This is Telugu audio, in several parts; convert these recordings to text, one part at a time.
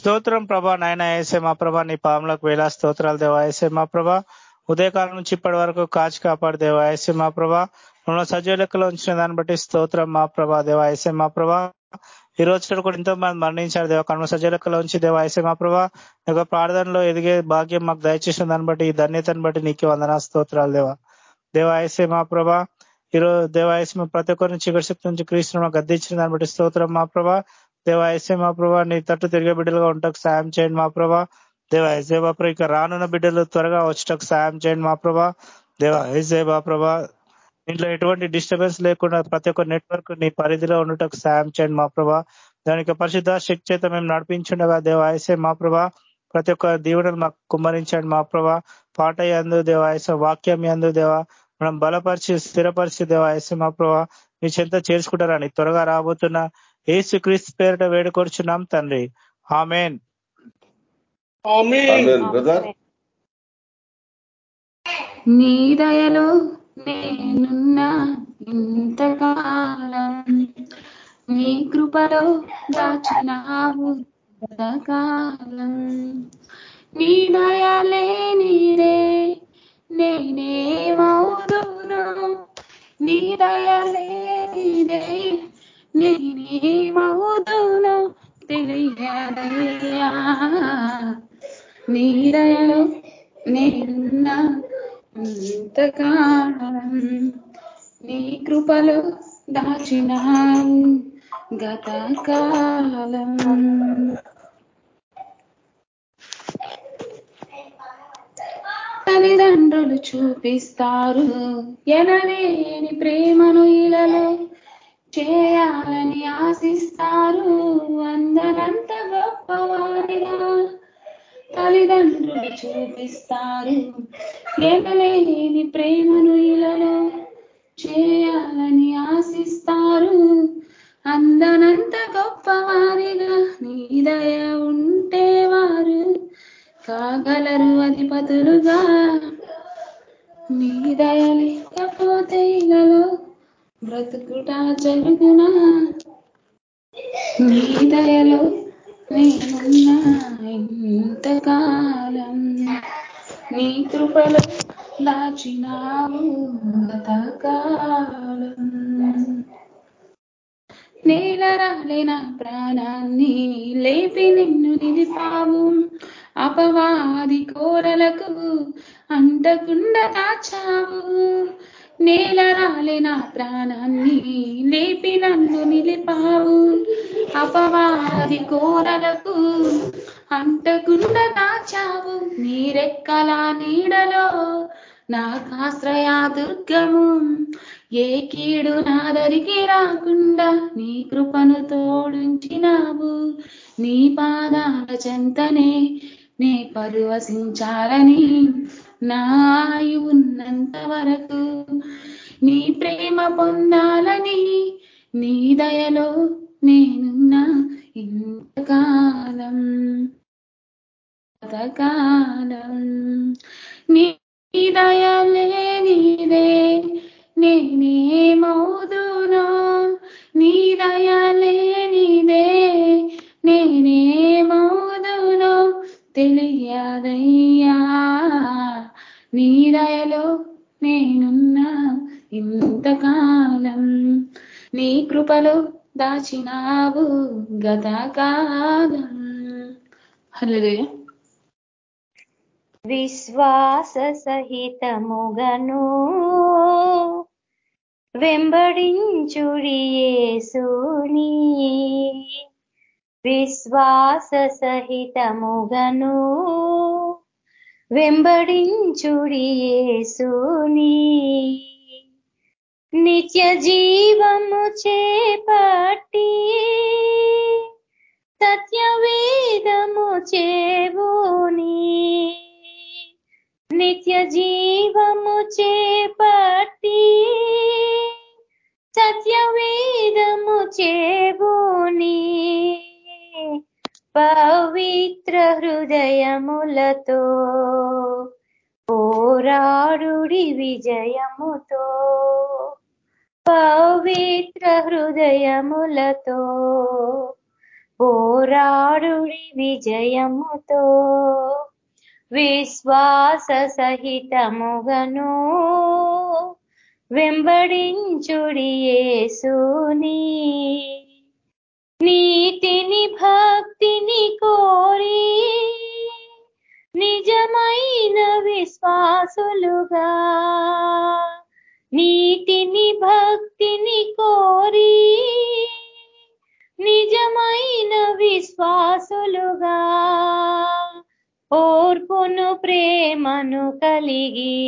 స్తోత్రం ప్రభా నాయన వేసే మా ప్రభా నీ పాములకు వేలా స్తోత్రాలు దేవా. వేసే మా ప్రభా ఉదయకాలం నుంచి ఇప్పటి వరకు కాచి కాపాడు దేవా. వేసే మా ప్రభా మమ్మల్ని సజీవ లెక్కలో ఉంచిన దాన్ని బట్టి స్తోత్రం మా ప్రభా దేవా. వేసే మా ప్రభా ఈ రోజు కూడా ఎంతో మంది మరణించారు దేవ. కర్మ సజీవ లెక్కలో ఉంచి దేవా. వేసే మా ప్రభా యొక్క ప్రార్థనలో ఎదిగే భాగ్యం మాకు దయచేసిన దాన్ని బట్టి ఈ ధన్యతను బట్టి నీకు వందనా స్తోత్రాలు దేవా. దేవా వేసే మా ప్రభా ఈరోజు దేవాయస్మ ప్రతి ఒక్కరిని చివరి శక్తి నుంచి క్రీస్తు గద్దించిన దాన్ని బట్టి స్తోత్రం మా ప్రభా. దేవా ఎస్ఏ మా ప్రభా నీ తట్టు తిరిగే బిడ్డలుగా ఉంటాకు సాయం చేయండి మా ప్రభా. దేవా ఎస్ఏ మా ప్రభా ఇక రానున్న బిడ్డలు త్వరగా వచ్చటకు సాయం చేయండి మా ప్రభా. దేవా ఎస్ఏ మా ప్రభా ఇంట్లో ఎటువంటి డిస్టర్బెన్స్ లేకుండా ప్రతి ఒక్క నెట్వర్క్ నీ పరిధిలో ఉండటకు సాయం చేయండి మా ప్రభా. దానికి పరిశుద్ధ శక్తి చేత మేము నడిపించుండగా దేవాయసే మా ప్రభా. ప్రతి ఒక్క దీవులను మాకు కుమ్మరించండి మా ప్రభా. పాట ఎందు దేవాయస వాక్యం ఎందు దేవా. మనం బలపరిచి స్థిరపరిచి దేవాయసే మా ప్రభా మీ చెంత చేర్చుకుంటారని త్వరగా రాబోతున్న ఏసు క్రీస్తు పేరిట వేడుకొచ్చున్నాం తండ్రి. ఆమెన్. నీ దయలో నేనున్నా ఇంతకాలం నీ కృపలో దాచినావు కాలం నీ దయలే నీరే నేనే మౌదును నీ దయలే నీరే నేనేమవుతునో తెలియదయ్యా నీడయలో నిన్న ఇంతకాలం నీ కృపలు దాచిన గతకాలం తల్లిదండ్రులు చూపిస్తారు ఎనలేని ప్రేమను ఇలలో చేయాలని ఆశిస్తారు అందరంత గొప్పవారిగా. తల్లిదండ్రులు చూపిస్తారు ఎగలేని ప్రేమను ఇలలో చేయాలని ఆశిస్తారు అందనంత గొప్పవారిగా. నీ దయ ఉంటే వారు కాగలరు అధిపతులుగా. నీ దయ లేకపోతే ఇలలో బ్రతుకుట జరుగునా? నీ దయలో నేనున్నా ఇంతకాలం. నీ కృపలో దాచినావు గతకాలం నేల రాలిన ప్రాణాన్ని లేపి నిన్ను నిలిపావు. అపవాది కోరలకు అంటకుండా కాచావు నేల రాలిన ప్రాణాన్ని లేపి నన్ను నిలిపావు. అపవాది కోరలకు అంటకుండా దాచావు. నీరెక్కల నీడలో నాకాశ్రయా దుర్గము. ఏ కీడు నాదరికి రాకుండా నీ కృపను తోడుంచినావు. నీ పాదాల చెంతనే నే పరువశించాలని నాయు ఉన్నంత వరకు నీ ప్రేమ పొందాలని నీ దయలో నేనున్నా ఇంతకాలం కాలం నీ దయలే నీదే నేనేమవుదునో. నీ దయలే నీదే నేనేమవుదునో. తెలియదయ్యా నీడయలో నేనున్నా ఇంతకాలం. నీ కృపలో దాచినావు గతకాలం. హలో విశ్వాస సహితముగను వెంబడించుడి యేసుని విశ్వాస సహితముగను వెంబడించుడి యేసుని. నిత్య జీవము చేపట్టి సత్యవేదము చేవుని నిత్య జీవము చేపట్టి సత్యవేదము చేవుని పవిత్ర హృదయములతో పోరాడుడి విజయముతో పవిత్ర హృదయములతో పోరాడుడి విజయముతో విశ్వాస సహితముగను వెంబడించుడి యేసుని. నీతిని భక్తిని కోరి నిజమైన విశ్వాసులుగా నీతిని భక్తిని కోరి నిజమైన విశ్వాసులుగా ఓర్పును ప్రేమను కలిగి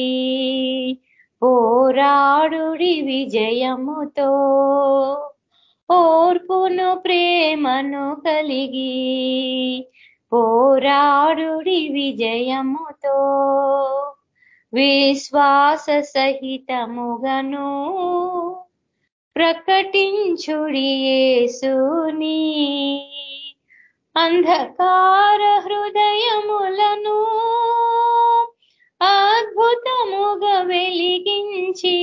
పోరాడుడి విజయముతో ఓర్పును ప్రేమను కలిగి పోరాడుడి విజయముతో. విశ్వాస సహితముగను ప్రకటించుడి యేసుని. అంధకార హృదయములను అద్భుతముగా వెలిగించి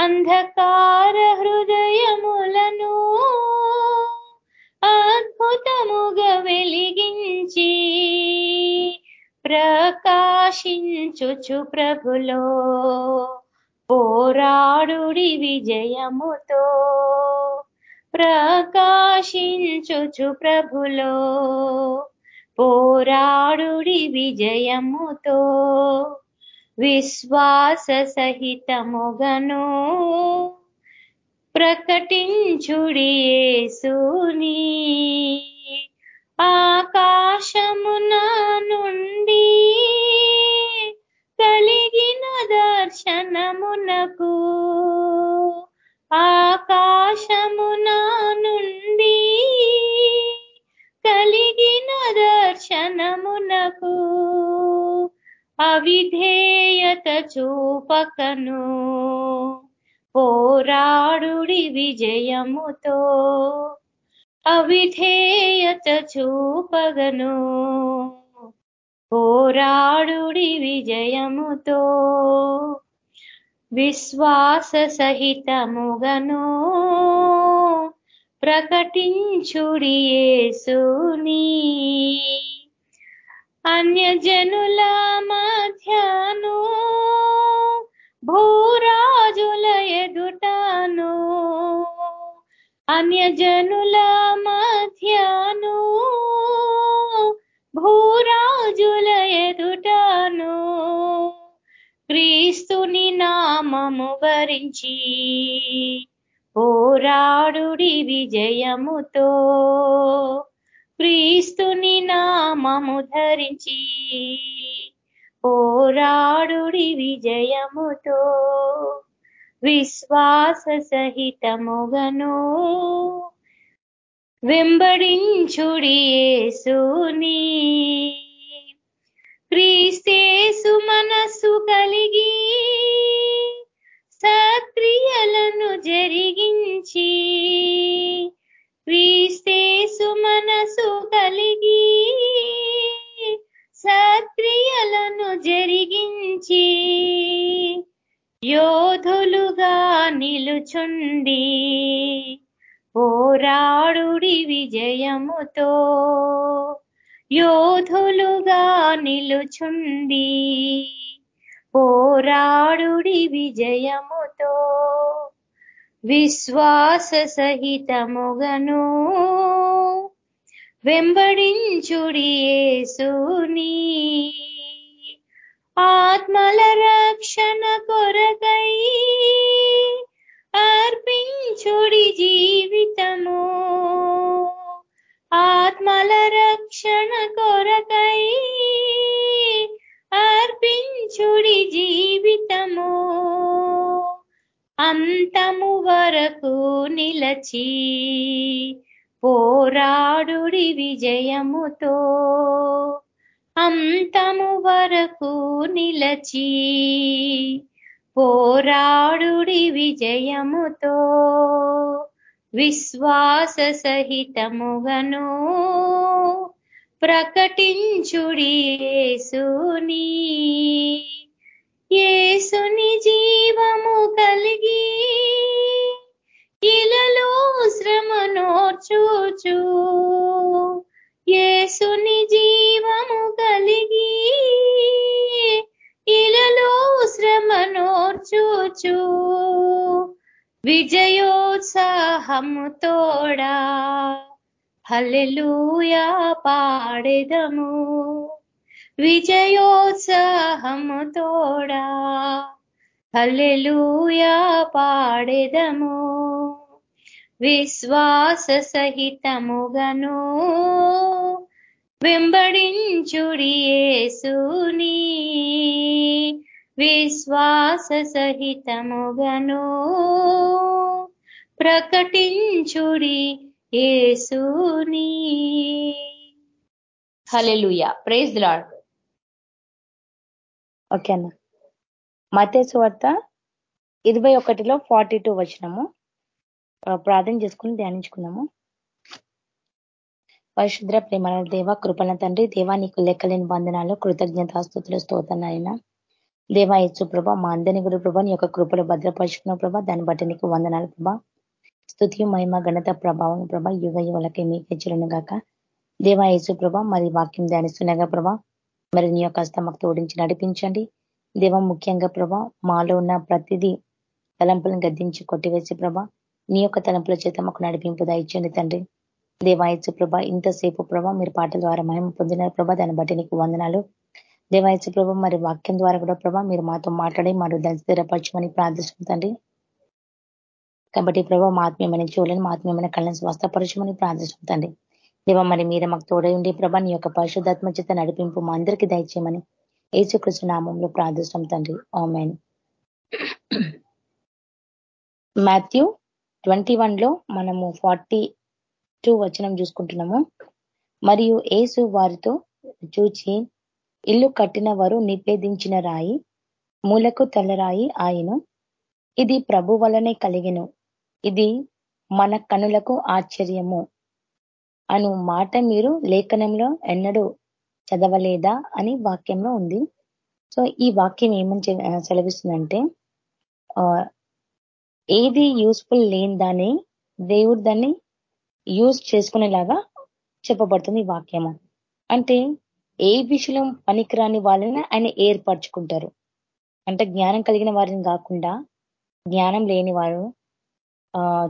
అంధకార హృదయములను అద్భుతముగా వెలిగించి ప్రకాశించుచు ప్రభులో పోరాడుడి విజయముతో ప్రకాశించుచు ప్రభులో పోరాడుడి విజయముతో విశ్వాస సహితముగను ప్రకటించుడి యేసుని. ఆకాశమున నుండి కలిగిన దర్శనమునకు. ఆకాశమున నుండి కలిగిన దర్శనమునకు. అవిధేయత చూపకను. పోరాడుడి విజయముతో అవిధేయత చూపగను. పోరాడుడి విజయముతో విశ్వాస సహితముగను. ప్రకటించుడి యేసుని. అన్యజనుల మధ్యను భూరాజుల ఎదుటను. అన్యజనుల మధ్యను భూరాజుల ఎదుటను. క్రీస్తుని నామము భరించి పోరాడుడి విజయముతో. క్రీస్తుని నామము ధరించి పోరాడుడి విజయముతో విశ్వాస సహితముగను. వెంబడించుడి యేసుని. క్రీస్తేసు మనస్సు కలిగి సక్రియలను జరిగించి క్రీస్తేసు మనసు కలిగి సక్రియలను జరిగించి యోధులుగా నిలుచుండి పోరాడుడి విజయముతో యోధులుగా నిలుచుండి పోరాడుడి విజయముతో విశ్వాస సహితముగను వెంబడించుడియేసుని ఆత్మల రక్షణ కొరకై అర్పించుడి జీవితము. ఆత్మల రక్షణ కొరకై అర్పించుడి జీవితము. అంతము వరకు నిలచి పోరాడుడి విజయముతో. అంతము వరకు నిలచి పోరాడుడి విజయముతో. విశ్వాస సహితముగను ప్రకటించుడి యేసుని. ఏసుని జీవము కలిగి ఇలలో శ్రమ నోర్చూచు. ఏసుని జీవము కలిగి ఇలలో శ్రమ నోర్చూచు. విజయోత్సాహముతోడా హల్లెలూయా పాడెదము. విజయోత్సాహముతోడా. హల్లెలూయా పాడెదము. విశ్వాస సహితముగను. వెంబడించుడి యేసుని. విశ్వాస సహితముగను. ప్రకటించుడి యేసుని. హలెలుయా ప్రైజ్ లాడ్ ఓకే అన్న మతేసు వార్త ఇరవై ఒకటిలో ఫార్టీ టూ వచ్చినము ప్రార్థన చేసుకుని ధ్యానించుకున్నాము పరిశుద్ర ప్రేమల దేవ కృపణ తండ్రి దేవా నీకు లెక్కలేని బంధనాలు కృతజ్ఞతాస్తుతులు స్తోతనాయన దేవా ఇచ్చు ప్రభ మా అందరిని గురు ప్రభా నీ యొక్క కృపలు భద్రపరుచుకున్న ప్రభా దాన్ని బట్టి నీకు వందనాలు ప్రభా. స్థుతి మహిమ గణత ప్రభావం ప్రభా యుగ యువలకి మీకే చెరునుగాక దేవా యేసు ప్రభ మరి వాక్యం ధ్యానిస్తున్నాగా ప్రభా. మరి నీ యొక్క హస్తమకు తోడించి నడిపించండి. దేవ ముఖ్యంగా ప్రభ మాలో ఉన్న ప్రతిదీ తలంపులను గద్దించి కొట్టివేసి ప్రభా నీ యొక్క తలంపుల చేత మాకు నడిపింపు దాయించండి తండ్రి. దేవాయత్సు ప్రభ ఇంతసేపు ప్రభ మీరు పాటల ద్వారా మహిమ పొందినారు ప్రభ దాన్ని బట్టి నీకు వందనాలు. దేవాయత్సు ప్రభ మరి వాక్యం ద్వారా కూడా ప్రభ మీరు మాతో మాట్లాడి మా దాన్ని స్థిరపరచమని ప్రార్థిస్తుంది కాబట్టి ప్రభావ మా ఆత్మీయమైన చూడని మా ఆత్మీయమైన కళ్ళని స్వస్థపరచమని ప్రార్థిస్తుంది దేవ మరి మీద మాకు తోడై ఉండి ప్రభా నీ యొక్క పరిశుద్ధాత్మ చేత నడిపింపు మా అందరికీ దయచేయమని ఏసుకృష్ణ నామంలో ప్రార్థిస్తాం తండ్రి. ఆమెన్. మాథ్యూ ట్వంటీ లో మనము ఫార్టీ టూ వచనం చూసుకుంటున్నాము. మరియు ఏసు వారితో చూచి ఇల్లు కట్టిన వారు నిపేదించిన రాయి మూలకు తెల్లరాయి ఆయను. ఇది ప్రభు వలనే కలిగెను. ఇది మన కనులకు ఆశ్చర్యము. అను మాట మీరు లేఖనంలో ఎన్నడూ చదవలేదా అని వాక్యంలో ఉంది. సో ఈ వాక్యం ఏమని సెలవిస్తుందంటే ఏది యూస్ఫుల్ లేని దాన్ని దేవుడు దాన్ని యూజ్ చేసుకునేలాగా చెప్పబడుతుంది ఈ వాక్యము. అంటే ఏ విషయం పనికిరాని వాళ్ళని ఆయన ఏర్పరచుకుంటారు. అంటే జ్ఞానం కలిగిన వారిని కాకుండా జ్ఞానం లేని వారు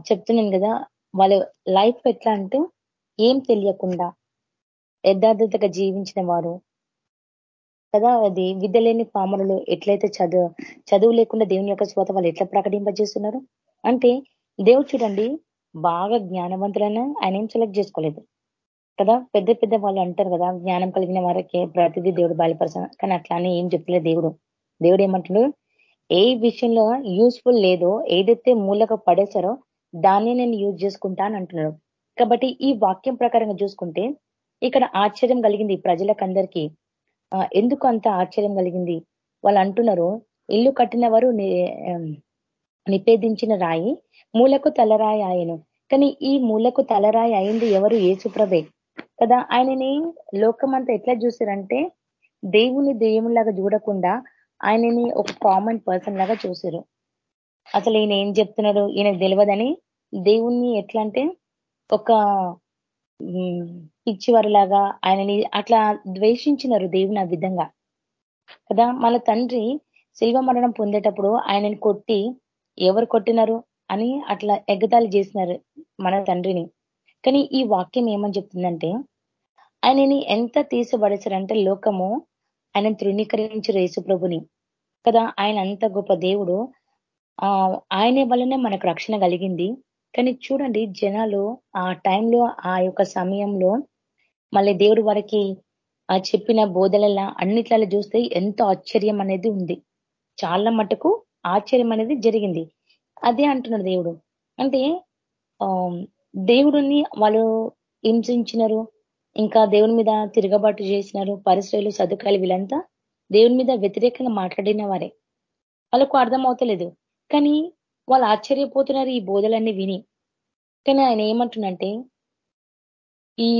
చెప్తున్నాను కదా వాళ్ళ లైఫ్ ఎట్లా అంటే ఏం తెలియకుండా యథార్థతగా జీవించిన వారు. కదా అది విద్య లేని పామరులు ఎట్లయితే చదువు చదువు లేకుండా దేవుని యొక్క స్వత వాళ్ళు ఎట్లా ప్రకటింపజేస్తున్నారు? అంటే దేవుడు చూడండి బాగా జ్ఞానవంతులను ఆయన ఏం సెలెక్ట్ చేసుకోలేదు. కదా పెద్ద పెద్ద వాళ్ళు అంటారు కదా జ్ఞానం కలిగిన వారికి ప్రతిదీ దేవుడు బయలుపరచ కానీ అట్లానే ఏం చెప్పలేదు దేవుడు. దేవుడు ఏమంటున్నాడు? ఏ విషయంలో యూస్ఫుల్ లేదో ఏదైతే మూలక పడేశారో దాన్ని నేను యూజ్ చేసుకుంటా అని అంటున్నాడు. కాబట్టి ఈ వాక్యం ప్రకారంగా చూసుకుంటే ఇక్కడ ఆశ్చర్యం కలిగింది ప్రజలకందరికీ. ఎందుకు అంత ఆశ్చర్యం కలిగింది? వాళ్ళు అంటున్నారు ఇల్లు కట్టిన వారు నిపేదించిన రాయి మూలకు తలరాయి ఆయను. కానీ ఈ మూలకు తలరాయి అయింది ఎవరు? ఏసుప్రభే కదా ఆయనని లోకమంతా ఎట్లా చూసారంటే దేవుని దేవునిలాగా చూడకుండా ఆయనని ఒక కామన్ పర్సన్ లాగా చూసారు. అసలు ఈయన ఏం చెప్తున్నాడు? ఈయనకు తెలియదని దేవుణ్ణి ఎట్లా అంటే ఒక పిచ్చివారిలాగా ఆయనని అట్లా ద్వేషించినారు దేవుని ఆ విధంగా. కదా? మన తండ్రి శిల్వ మరణం పొందేటప్పుడు ఆయనని కొట్టి ఎవరు కొట్టినారు అని అట్లా ఎగతాళి చేసినారు మన తండ్రిని. కానీ ఈ వాక్యం ఏమని చెప్తుందంటే ఆయనని ఎంత తీసిబడేశారంటే లోకము ఆయన తృణీకరించారు యేసుప్రభుని కదా? ఆయన అంత గొప్ప దేవుడు. ఆయన వల్లనే మనకు రక్షణ కలిగింది. కానీ చూడండి జనాలు ఆ టైంలో ఆ యొక్క సమయంలో మళ్ళీ దేవుడు వారికి ఆ చెప్పిన బోధలలా అన్నిట్లలో చూస్తే ఎంతో ఆశ్చర్యం అనేది ఉంది. చాలా మటుకు ఆశ్చర్యం అనేది జరిగింది. అదే అంటున్నాడు దేవుడు. అంటే దేవుడిని వాళ్ళు హింసించినారు ఇంకా దేవుని మీద తిరగబాటు చేసినారు పరిశ్రమలు సదుకాయలు వీళ్ళంతా దేవుని మీద వ్యతిరేకంగా మాట్లాడిన వారే. వాళ్ళకు అర్థం అవుతలేదు. కానీ వాళ్ళు ఆశ్చర్యపోతున్నారు ఈ బోధలన్నీ విని. కానీ ఆయన ఏమంటున్నంటే ఈ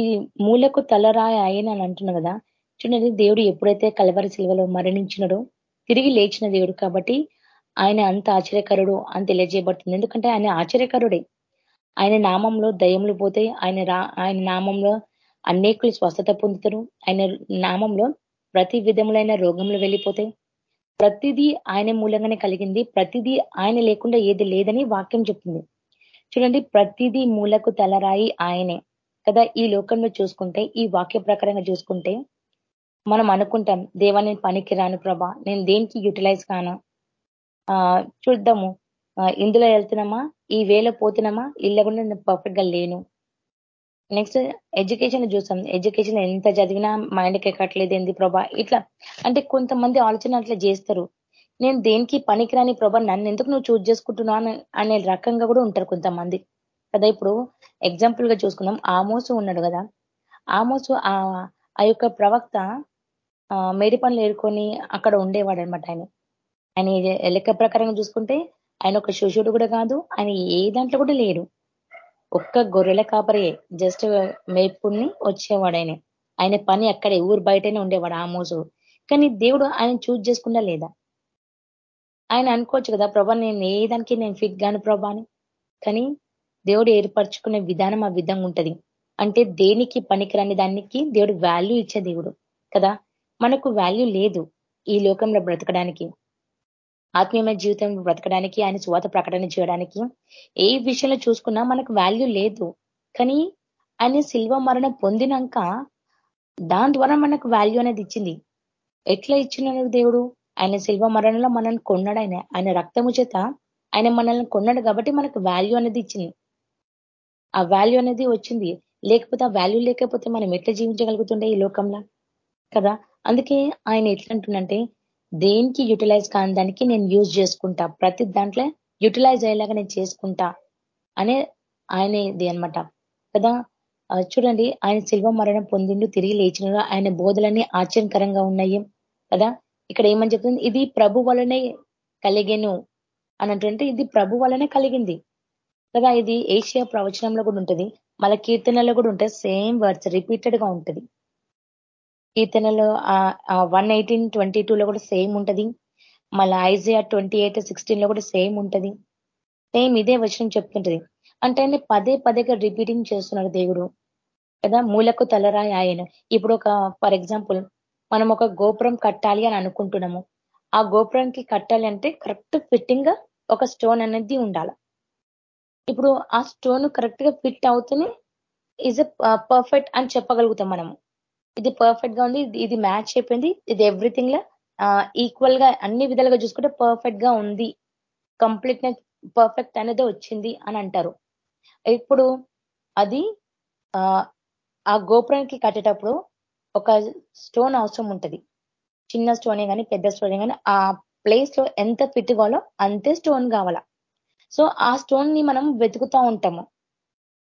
మూలకు తలరాయ ఆయన అని అంటున్నా కదా. చూడండి దేవుడు ఎప్పుడైతే కలవరి శిల్వలో మరణించినడో తిరిగి లేచిన దేవుడు కాబట్టి ఆయన అంత ఆశ్చర్యకరుడు అని తెలియజేయబడుతుంది. ఎందుకంటే ఆయన ఆశ్చర్యకరుడే. ఆయన నామంలో దయములు పోతాయి. ఆయన ఆయన నామంలో అనేకులు స్వస్థత పొందుతారు. ఆయన నామంలో ప్రతి విధములైన రోగములు వెళ్ళిపోతాయి. ప్రతిదీ ఆయన మూలంగానే కలిగింది ప్రతిదీ ఆయన లేకుండా ఏది లేదని వాక్యం చెప్తుంది. చూడండి ప్రతిదీ మూలకు తలరాయి ఆయనే కదా. ఈ లోకంలో చూసుకుంటే ఈ వాక్య ప్రకారంగా చూసుకుంటే మనం అనుకుంటాం దేవా నేను పనికి రాను ప్రభా నేను దేనికి యూటిలైజ్ కాను? ఆ చూద్దాము. ఇందులో వెళ్తున్నామా? ఈ వేళ పోతున్నామా? ఇళ్ళ కూడా నేను పర్ఫెక్ట్గా లేను. నెక్స్ట్ ఎడ్యుకేషన్ చూస్తాం ఎడ్యుకేషన్ ఎంత చదివినా మైండ్కి ఎక్కట్లేదు ఏంది ప్రభా? ఇట్లా అంటే కొంతమంది ఆలోచన అట్లా చేస్తారు. నేను దేనికి పనికిరాని ప్రభా? నన్ను ఎందుకు నువ్వు చూజ్ చేసుకుంటున్నావు అనే రకంగా కూడా ఉంటారు కొంతమంది. కదా ఇప్పుడు ఎగ్జాంపుల్గా చూసుకున్నాం ఆమోసు ఉన్నాడు కదా. ఆమోసు ఆ యొక్క ప్రవక్త మేడి పనులు ఏరుకొని అక్కడ ఉండేవాడు అనమాట ఆయన. ఆయన లెక్క ప్రకారంగా చూసుకుంటే ఆయన ఒక శిష్యుడు కూడా కాదు ఆయన ఏ దాంట్లో కూడా లేడు. ఒక్క గొర్రెల కాపరే జస్ట్ మేపుని వచ్చేవాడు ఆయన పని అక్కడే ఊరు బయటనే ఉండేవాడు ఆమోసు కానీ దేవుడు ఆయన చూజ్ చేసుకున్నా లేదా? ఆయన అనుకోవచ్చు కదా ప్రభా నేను ఏ దానికి నేను ఫిట్ గాను ప్రభా అని. కానీ దేవుడు ఏర్పరచుకునే విధానం ఆ విధంగా ఉంటది. అంటే దేనికి పనికిరాని దానికి దేవుడు వాల్యూ ఇచ్చే దేవుడు కదా. మనకు వాల్యూ లేదు ఈ లోకంలో బ్రతకడానికి. ఆత్మీయమైన జీవితం బ్రతకడానికి ఆయన స్వాత ప్రకటన చేయడానికి ఏ విషయంలో చూసుకున్నా మనకు వాల్యూ లేదు. కానీ ఆయన శిల్వ మరణం పొందినాక దాని ద్వారా మనకు వాల్యూ అనేది ఇచ్చింది. ఎట్లా ఇచ్చినాడు దేవుడు? ఆయన శిల్వ మరణంలో మనల్ని కొన్నాడు ఆయన. ఆయన రక్తము చేత ఆయన మనల్ని కొన్నాడు కాబట్టి మనకు వాల్యూ అనేది ఇచ్చింది. ఆ వాల్యూ అనేది వచ్చింది. లేకపోతే ఆ వాల్యూ లేకపోతే మనం ఎట్లా జీవించగలుగుతుండే ఈ లోకంలో? కదా? అందుకే ఆయన ఎట్లా అంటుండంటే దేనికి యూటిలైజ్ కాని దానికి నేను యూజ్ చేసుకుంటా. ప్రతి దాంట్లో యూటిలైజ్ అయ్యేలాగా నేను చేసుకుంటా అనే ఆయనది అనమాట కదా? చూడండి ఆయన శిల్వ మరణం పొందిండు తిరిగి లేచిన ఆయన బోధలన్నీ ఆశ్చర్యకరంగా ఉన్నాయి. కదా? ఇక్కడ ఏమని చెప్తుంది? ఇది ప్రభు వలనే కలిగేను అన్నటువంటి ఇది ప్రభు వలనే కలిగింది. కదా? ఇది ఏషియా ప్రవచనంలో కూడా ఉంటుంది. మళ్ళీ కీర్తనలో కూడా ఉంటుంది. సేమ్ వర్డ్స్ రిపీటెడ్గా ఉంటుంది. కీర్తనలో వన్ ఎయిటీన్ ట్వంటీ లో కూడా సేమ్ ఉంటది. మళ్ళీ ఐజియా ట్వంటీ ఎయిట్ సిక్స్టీన్లో కూడా సేమ్ ఉంటది. సేమ్ ఇదే వచనం చెప్తుంటది. అంటే పదే పదేగా రిపీటింగ్ చేస్తున్నాడు దేవుడు. కదా మూలకు తలరాయి ఆయన. ఇప్పుడు ఒక ఫర్ ఎగ్జాంపుల్ మనం ఒక గోపురం కట్టాలి అని అనుకుంటున్నాము. ఆ గోపురానికి కట్టాలి అంటే కరెక్ట్ ఫిట్టింగ్గా ఒక స్టోన్ అనేది ఉండాలి. ఇప్పుడు ఆ స్టోన్ కరెక్ట్గా ఫిట్ అవుతూనే ఈజ్ పర్ఫెక్ట్ అని చెప్పగలుగుతాం మనము. ఇది పర్ఫెక్ట్గా ఉంది ఇది మ్యాచ్ అయిపోయింది ఇది ఎవ్రీథింగ్ లా ఈక్వల్గా అన్ని విధాలుగా చూసుకుంటే పర్ఫెక్ట్గా ఉంది. కంప్లీట్ పర్ఫెక్ట్ అనేది వచ్చింది అని అంటారు. ఇప్పుడు అది ఆ గోపురానికి కట్టేటప్పుడు ఒక స్టోన్ అవసరం ఉంటది. చిన్న స్టోనే కానీ పెద్ద స్టోనే కానీ ఆ ప్లేస్లో ఎంత ఫిట్ కావాలో అంతే స్టోన్ కావాలా. సో ఆ స్టోన్ని మనం వెతుకుతా ఉంటాము.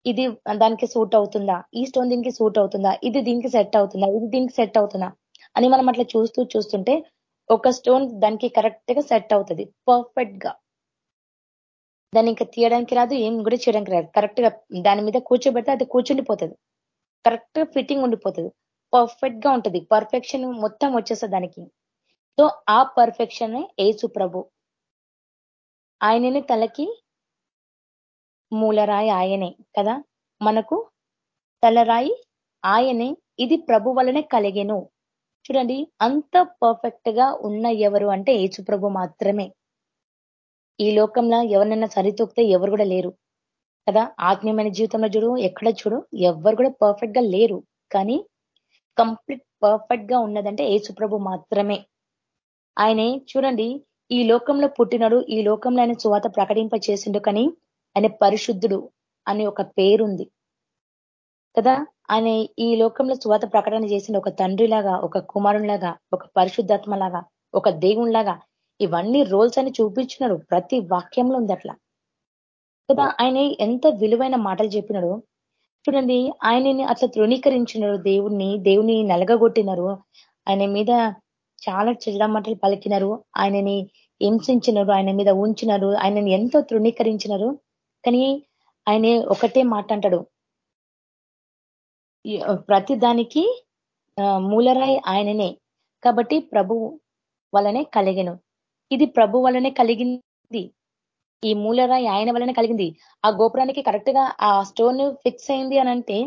ఇది దానికి సూట్ అవుతుందా? ఈ స్టోన్ దీనికి సూట్ అవుతుందా? ఇది దీనికి సెట్ అవుతుందా? ఇది దీనికి సెట్ అవుతుందా? అని మనం అట్లా చూస్తూ చూస్తుంటే ఒక స్టోన్ దానికి కరెక్ట్గా సెట్ అవుతుంది. పర్ఫెక్ట్గా. దాన్ని ఇంకా తీయడానికి రాదు ఏం కూడా చేయడానికి రాదు. కరెక్ట్గా దాని మీద కూర్చోబెడితే అది కూర్చుండిపోతుంది. కరెక్ట్గా ఫిట్టింగ్ ఉండిపోతుంది. పర్ఫెక్ట్గా ఉంటుంది. పర్ఫెక్షన్ మొత్తం వచ్చేస్తుంది దానికి. సో ఆ పర్ఫెక్షన్ ఏసు ప్రభు ఆయనని తలకి మూలరాయి ఆయనే కదా? మనకు తలరాయి ఆయనే. ఇది ప్రభు వలనే కలిగెను. చూడండి అంత పర్ఫెక్ట్గా ఉన్న ఎవరు అంటే ఏచు ప్రభు మాత్రమే. ఈ లోకంలో ఎవరినైనా సరితూకితే ఎవరు కూడా లేరు కదా? ఆత్మీయమైన జీవితంలో చూడు ఎక్కడ చూడు ఎవరు కూడా పర్ఫెక్ట్గా లేరు. కానీ కంప్లీట్ పర్ఫెక్ట్గా ఉన్నదంటే ఏచు ప్రభు మాత్రమే. ఆయనే చూడండి ఈ లోకంలో పుట్టినడు ఈ లోకంలో ఆయన చువాత ప్రకటింప చేసిండు కానీ ఆయన పరిశుద్ధుడు అనే ఒక పేరుంది. కదా? ఆయన ఈ లోకంలో స్వాత ప్రకటన చేసిన ఒక తండ్రిలాగా ఒక కుమారునిలాగా ఒక పరిశుద్ధాత్మలాగా ఒక దేవునిలాగా ఇవన్నీ రోల్స్ అని చూపించినాడు. ప్రతి వాక్యంలో ఉంది అట్లా. కదా? ఆయన ఎంత విలువైన మాటలు చెప్పినాడు. చూడండి ఆయనని అట్లా తృణీకరించినారు దేవుణ్ణి దేవుని నలగగొట్టినారు. ఆయన మీద చాలా చెడ్డ మాటలు పలికినారు. ఆయనని హింసించినారు ఆయన మీద ఉంచినారు. ఆయనని ఎంతో తృణీకరించినారు. కానీ ఆయన ఒకటే మాట అంటాడు. ప్రతి దానికి మూలరాయి ఆయననే. కాబట్టి ప్రభు వలనే కలిగను. ఇది ప్రభు వలనే కలిగింది. ఈ మూలరాయి ఆయన వలనే కలిగింది. ఆ గోపురానికి కరెక్ట్గా ఆ స్టోన్ ఫిక్స్ అయింది అని అంటే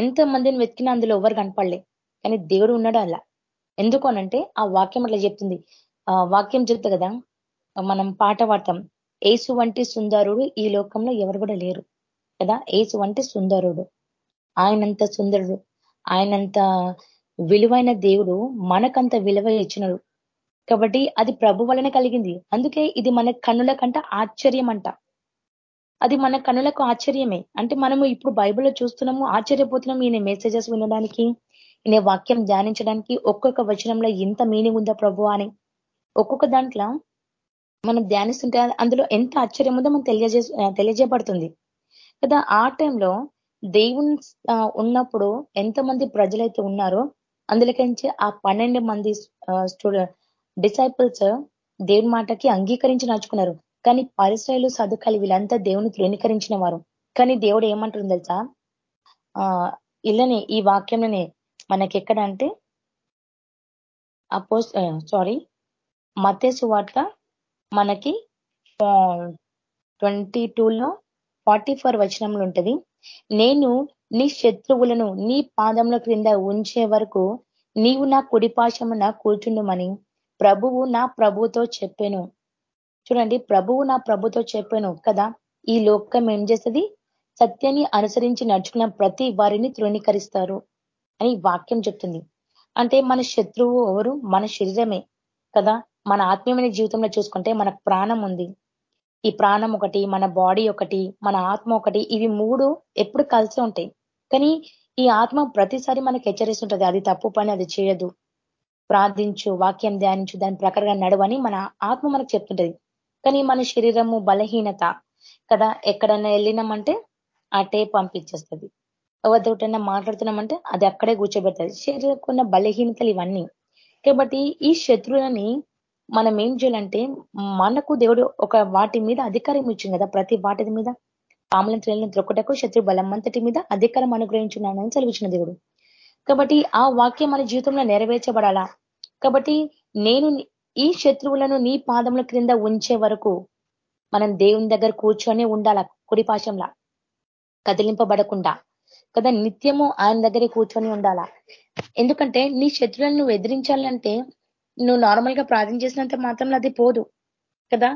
ఎంత మందిని వెతికినా అందులో ఎవరు కనపడలే. కానీ దేవుడు ఉన్నాడు అలా. ఎందుకు అనంటే ఆ వాక్యం అట్లా చెప్తుంది. ఆ వాక్యం చెప్తుంది కదా మనం పాట పాడతాం. ఏసు వంటి సుందరుడు ఈ లోకంలో ఎవరు కూడా లేరు కదా? ఏసు వంటి సుందరుడు. ఆయనంత సుందరుడు ఆయనంత విలువైన దేవుడు మనకంత విలువ ఇచ్చినడు. కాబట్టి అది ప్రభు వలన కలిగింది. అందుకే ఇది మన కన్నుల కంట ఆశ్చర్యం అంట అది మన కన్నులకు ఆశ్చర్యమే. అంటే మనము ఇప్పుడు బైబిల్లో చూస్తున్నాము ఆశ్చర్యపోతున్నాం ఈయన మెసేజెస్ వినడానికి ఈయన వాక్యం ధ్యానించడానికి ఒక్కొక్క వచనంలో ఇంత మీనింగ్ ఉందా ప్రభు అని. ఒక్కొక్క దాంట్లో మనం ధ్యానిస్తుంటే అందులో ఎంత ఆశ్చర్యం ఉందో మనం తెలియజే తెలియజేయబడుతుంది. కదా ఆ టైంలో దేవుని ఉన్నప్పుడు ఎంతమంది ప్రజలైతే ఉన్నారో అందులోకించి ఆ పన్నెండు మంది స్టూడెంట్ డిసైపుల్స్ దేవుని మాటకి అంగీకరించి నడుచుకున్నారు. కానీ పరిశ్రమలు సదుకాలు వీళ్ళంతా దేవుని తృణీకరించిన వారు. కానీ దేవుడు ఏమంటుంది తెలుసా? ఆ ఇళ్ళని ఈ వాక్యంలోనే మనకి ఎక్కడ అంటే అపోజ్ సారీ మతేసు వార్త మనకి ట్వంటీ టూలో ఫార్టీ ఫోర్ వచనంలో ఉంటుంది. నేను నీ శత్రువులను నీ పాదంలో క్రింద ఉంచే వరకు నీవు నా కుడిపాశమున కూర్చుండమని ప్రభువు నా ప్రభుతో చెప్పాను. చూడండి ప్రభువు నా ప్రభుతో చెప్పాను కదా. ఈ లోకం ఏం చేస్తుంది? సత్యాన్ని అనుసరించి నడుచుకున్న ప్రతి వారిని తృణీకరిస్తారు అని వాక్యం చెప్తుంది. అంటే మన శత్రువు ఎవరు? మన శరీరమే కదా. మన ఆత్మీయమైన జీవితంలో చూసుకుంటే మన ప్రాణం ఉంది. ఈ ప్రాణం ఒకటి మన బాడీ ఒకటి మన ఆత్మ ఒకటి ఇవి మూడు ఎప్పుడు కలిసి ఉంటాయి. కానీ ఈ ఆత్మ ప్రతిసారి మనకు హెచ్చరిస్తుంటది అది తప్పు పని అది చేయదు. ప్రార్థించు వాక్యం ధ్యానించు దాని ప్రకారంగా నడవని మన ఆత్మ మనకు చెప్తుంటది. కానీ మన శరీరము బలహీనత కదా ఎక్కడన్నా వెళ్ళినామంటే అటే పంపించేస్తుంది. ఎవరితోటైనా మాట్లాడుతున్నామంటే అది అక్కడే కూర్చోబెడుతుంది. శరీరకున్న బలహీనతలు ఇవన్నీ. కాబట్టి ఈ శత్రువులని మనం ఏం చేయాలంటే మనకు దేవుడు ఒక వాటి మీద అధికారం ఇచ్చింది కదా ప్రతి వాటి మీద. పాములను త్రేలను త్రొక్కటకు శత్రు బలం అంతటి మీద అధికారం అనుగ్రహించున్నానని చదివించిన దేవుడు. కాబట్టి ఆ వాక్యం మన జీవితంలో నెరవేర్చబడాలా? కాబట్టి నేను ఈ శత్రువులను నీ పాదముల క్రింద ఉంచే వరకు మనం దేవుని దగ్గర కూర్చొని ఉండాల? కుడిపాశంలా కదిలింపబడకుండా. కదా నిత్యము ఆయన దగ్గరే కూర్చొని ఉండాలా? ఎందుకంటే నీ శత్రువులను నువ్వు ఎదిరించాలంటే నువ్వు నార్మల్గా ప్రార్థన చేసినంత మాత్రంలో అది పోదు కదా?